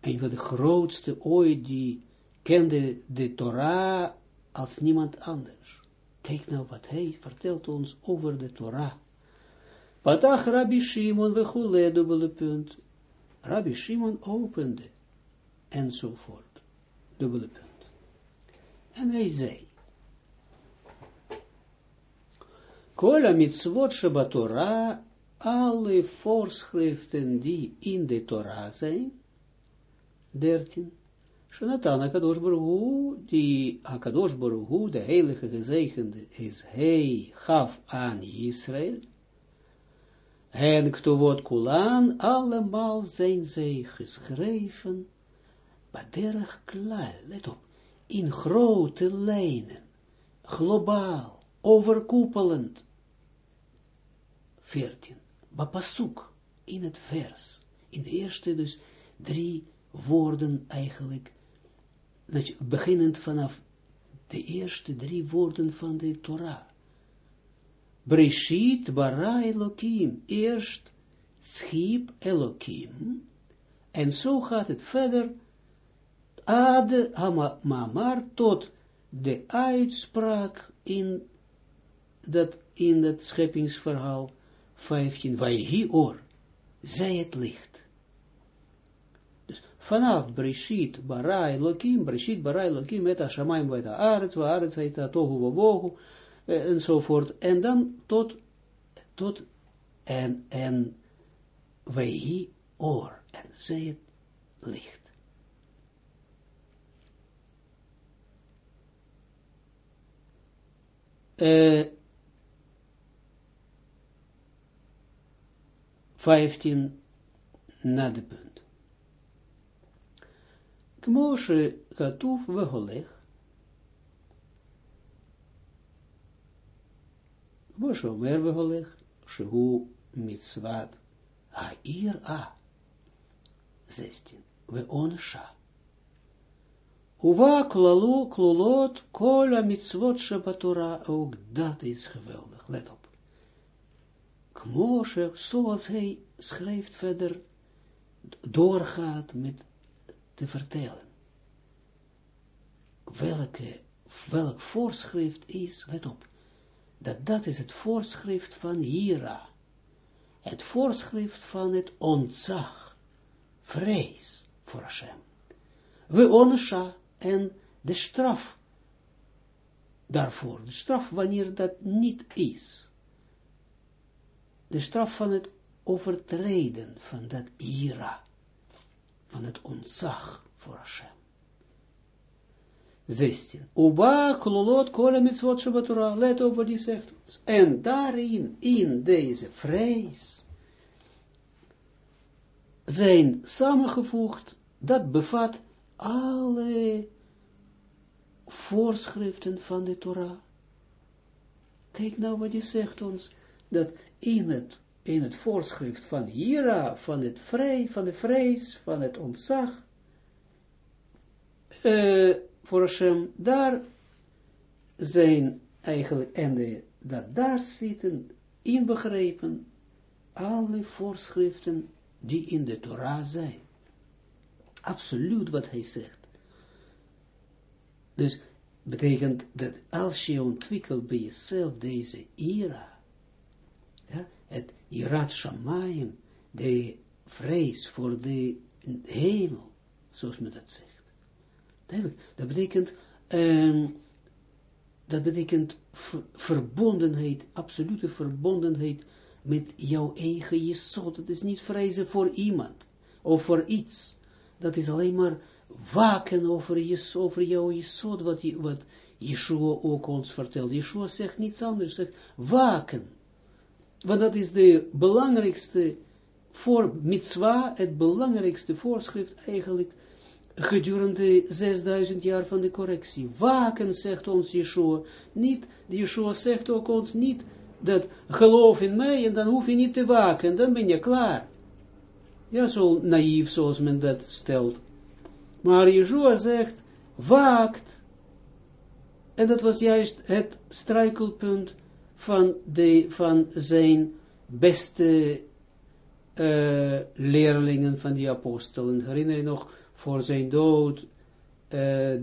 S1: Een van de grootste ooit die kende de Torah als niemand anders. Kijk nou wat hij vertelt ons over de Torah. Patach Rabbi Shimon we dubbele punt. Rabbi Shimon opende, enzovoort, dubbele punt. En hij zei, Kola mitzvot Torah, alle voorschriften die in de Torah zijn, dertien, Shanatan HaKadosh Baruch die HaKadosh Baruch de heilige gezegende, is hij, gaf aan Israël, en ktuvot kulan, allemaal zijn zij geschreven, baderach klaar, let op, in grote lijnen, globaal, overkoepelend, 14, bapasuk, in het vers, in de eerste dus drie woorden eigenlijk, beginnend vanaf de eerste drie woorden van de Torah. Breshit bara Elohim, eerst schiep Elohim, en zo gaat het verder, ad mamar tot de uitspraak in dat, in het scheppingsverhaal 15, Vayhi or, zij het licht. Vanaf Breshit, Barai, Lokim, Breshit, Barai, Lokim, met Hashamayim, met Aretz, Aretz, het Tohu, Wabohu, enzovoort, en dan tot, tot, en, en, Vayhi or, en zij het licht. Uh, 15 na de punt. Kmoshe katuf veholech. Kmoshe omer shehu mitzvat ha'ir a. 16. We onsha. Uwa klalo klolot kola mitzvot shabatora, ook dat is geweldig, let op. Moshe, zoals hij schrijft verder, doorgaat met te vertellen. Welke, welk voorschrift is, let op, dat dat is het voorschrift van Hira. Het voorschrift van het ontzag, vrees voor Hashem. We onesha en de straf daarvoor, de straf wanneer dat niet is de straf van het overtreden van dat ira, van het ontzag voor Hashem. 16. Uba klolot kola mitzvot shabatura, let op wat die zegt ons. En daarin, in deze vrees, zijn samengevoegd, dat bevat alle voorschriften van de Torah. Kijk nou wat die zegt ons, dat in het, in het voorschrift van Hira, van het vrij, van de vrees, van het ontzag, uh, voor Hashem, daar zijn eigenlijk, en dat daar zitten, inbegrepen, alle voorschriften die in de Torah zijn. Absoluut wat hij zegt. Dus betekent dat als je ontwikkelt bij jezelf deze ja, het Irat Shamayim, de vrees voor de hemel, zoals men dat zegt. Duidelijk, dat betekent, um, dat betekent verbondenheid, absolute verbondenheid met jouw eigen jesot. Het is niet vrezen voor iemand, of voor iets. Dat is alleen maar waken over, over jouw jesot, wat, wat Yeshua ook ons vertelt. Yeshua zegt niets anders, zegt waken want dat is de belangrijkste voor mitzwa, het belangrijkste voorschrift eigenlijk gedurende 6000 jaar van de correctie. Waken, zegt ons Yeshua, niet, Yeshua zegt ook ons niet, dat geloof in mij en dan hoef je niet te waken, dan ben je klaar. Ja, zo naïef zoals men dat stelt. Maar Yeshua zegt, waakt. En dat was juist het struikelpunt van, de, van zijn beste uh, leerlingen van die apostelen. Herinner je nog, voor zijn dood, uh,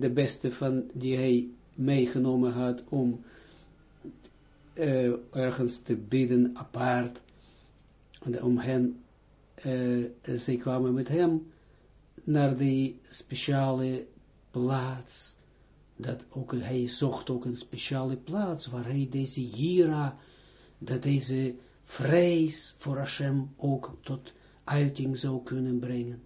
S1: de beste van die hij meegenomen had om uh, ergens te bidden apart, om hen, zij kwamen met hem naar die speciale plaats, dat ook hij zocht ook een speciale plaats waar hij deze hira, dat deze vrees voor Hashem ook tot uiting zou kunnen brengen.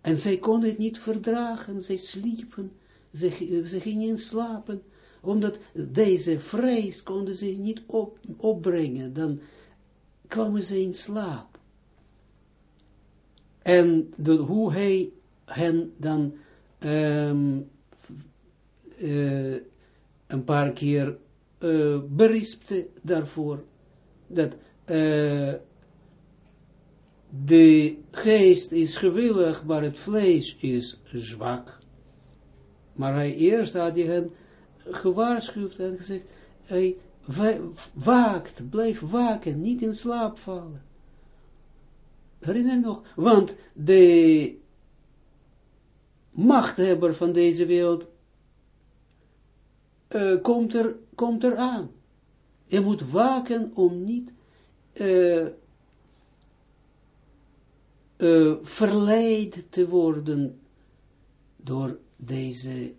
S1: En zij konden het niet verdragen, zij sliepen, ze, ze gingen slapen, omdat deze vrees konden ze niet op, opbrengen, dan kwamen ze in slaap. En de, hoe hij hen dan um, uh, een paar keer uh, berispte daarvoor, dat uh, de geest is gewillig, maar het vlees is zwak. Maar hij eerst had hij hen gewaarschuwd en gezegd, hij waakt, blijf waken, niet in slaap vallen. Herinner je nog? Want de machthebber van deze wereld uh, komt, er, komt er aan. Je moet waken om niet uh, verleid te worden door deze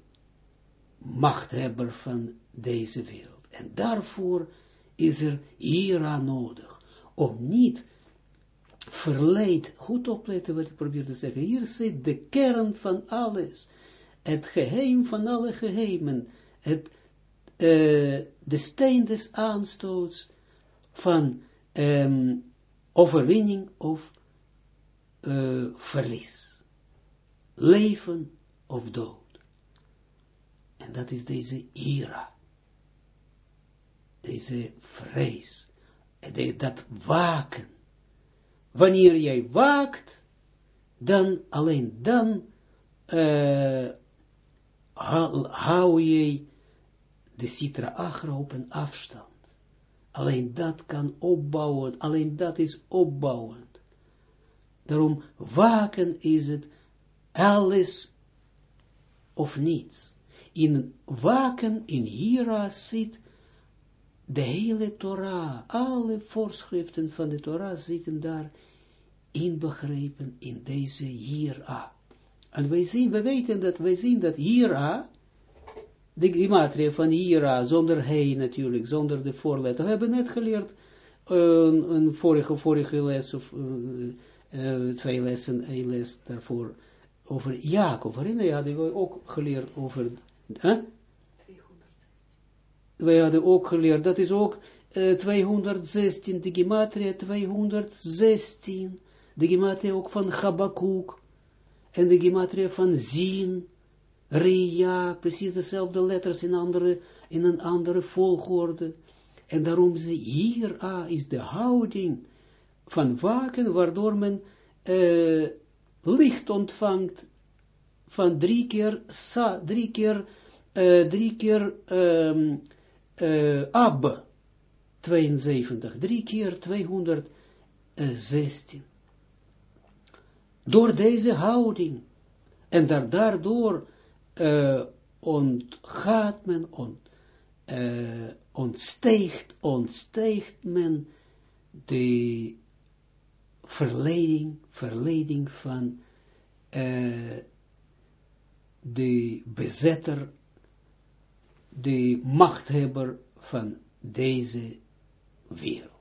S1: machthebber van deze wereld. En daarvoor is er ira nodig, om niet verleid, goed opletten wat ik probeer te zeggen, hier zit de kern van alles, het geheim van alle geheimen, het, de steen des aanstoots van um, overwinning of uh, verlies, leven of dood. En dat is deze ira, deze vrees, dat waken. Wanneer jij waakt, dan, alleen dan, uh, hou je de citra agra op een afstand. Alleen dat kan opbouwen, alleen dat is opbouwend. Daarom, waken is het alles of niets. In waken, in hira zit de hele Torah, alle voorschriften van de Torah zitten daar inbegrepen in deze hira. En wij zien, we weten dat, wij zien dat hira, de gematria van hira, zonder hij natuurlijk, zonder de voorletter, we hebben net geleerd, een, een vorige, vorige les, of uh, uh, twee lessen, één les daarvoor, over Jacob, herinner je, hadden we ook geleerd over, huh? wij hadden ook geleerd, dat is ook uh, 216, de gematria 216, de gematria ook van Habakkuk, en de gematria van Zin, Ria, precies dezelfde letters in, andere, in een andere volgorde. En daarom is hier A is de houding van waken, waardoor men uh, licht ontvangt van drie keer, sa, drie keer, uh, drie keer um, Ab, 72, drie keer 216. Door deze houding, en daar, daardoor uh, ontgaat men, ont, uh, ontsteegt, ontsteegt men de verleiding, verleiding van uh, de bezetter de machthebber van deze wereld.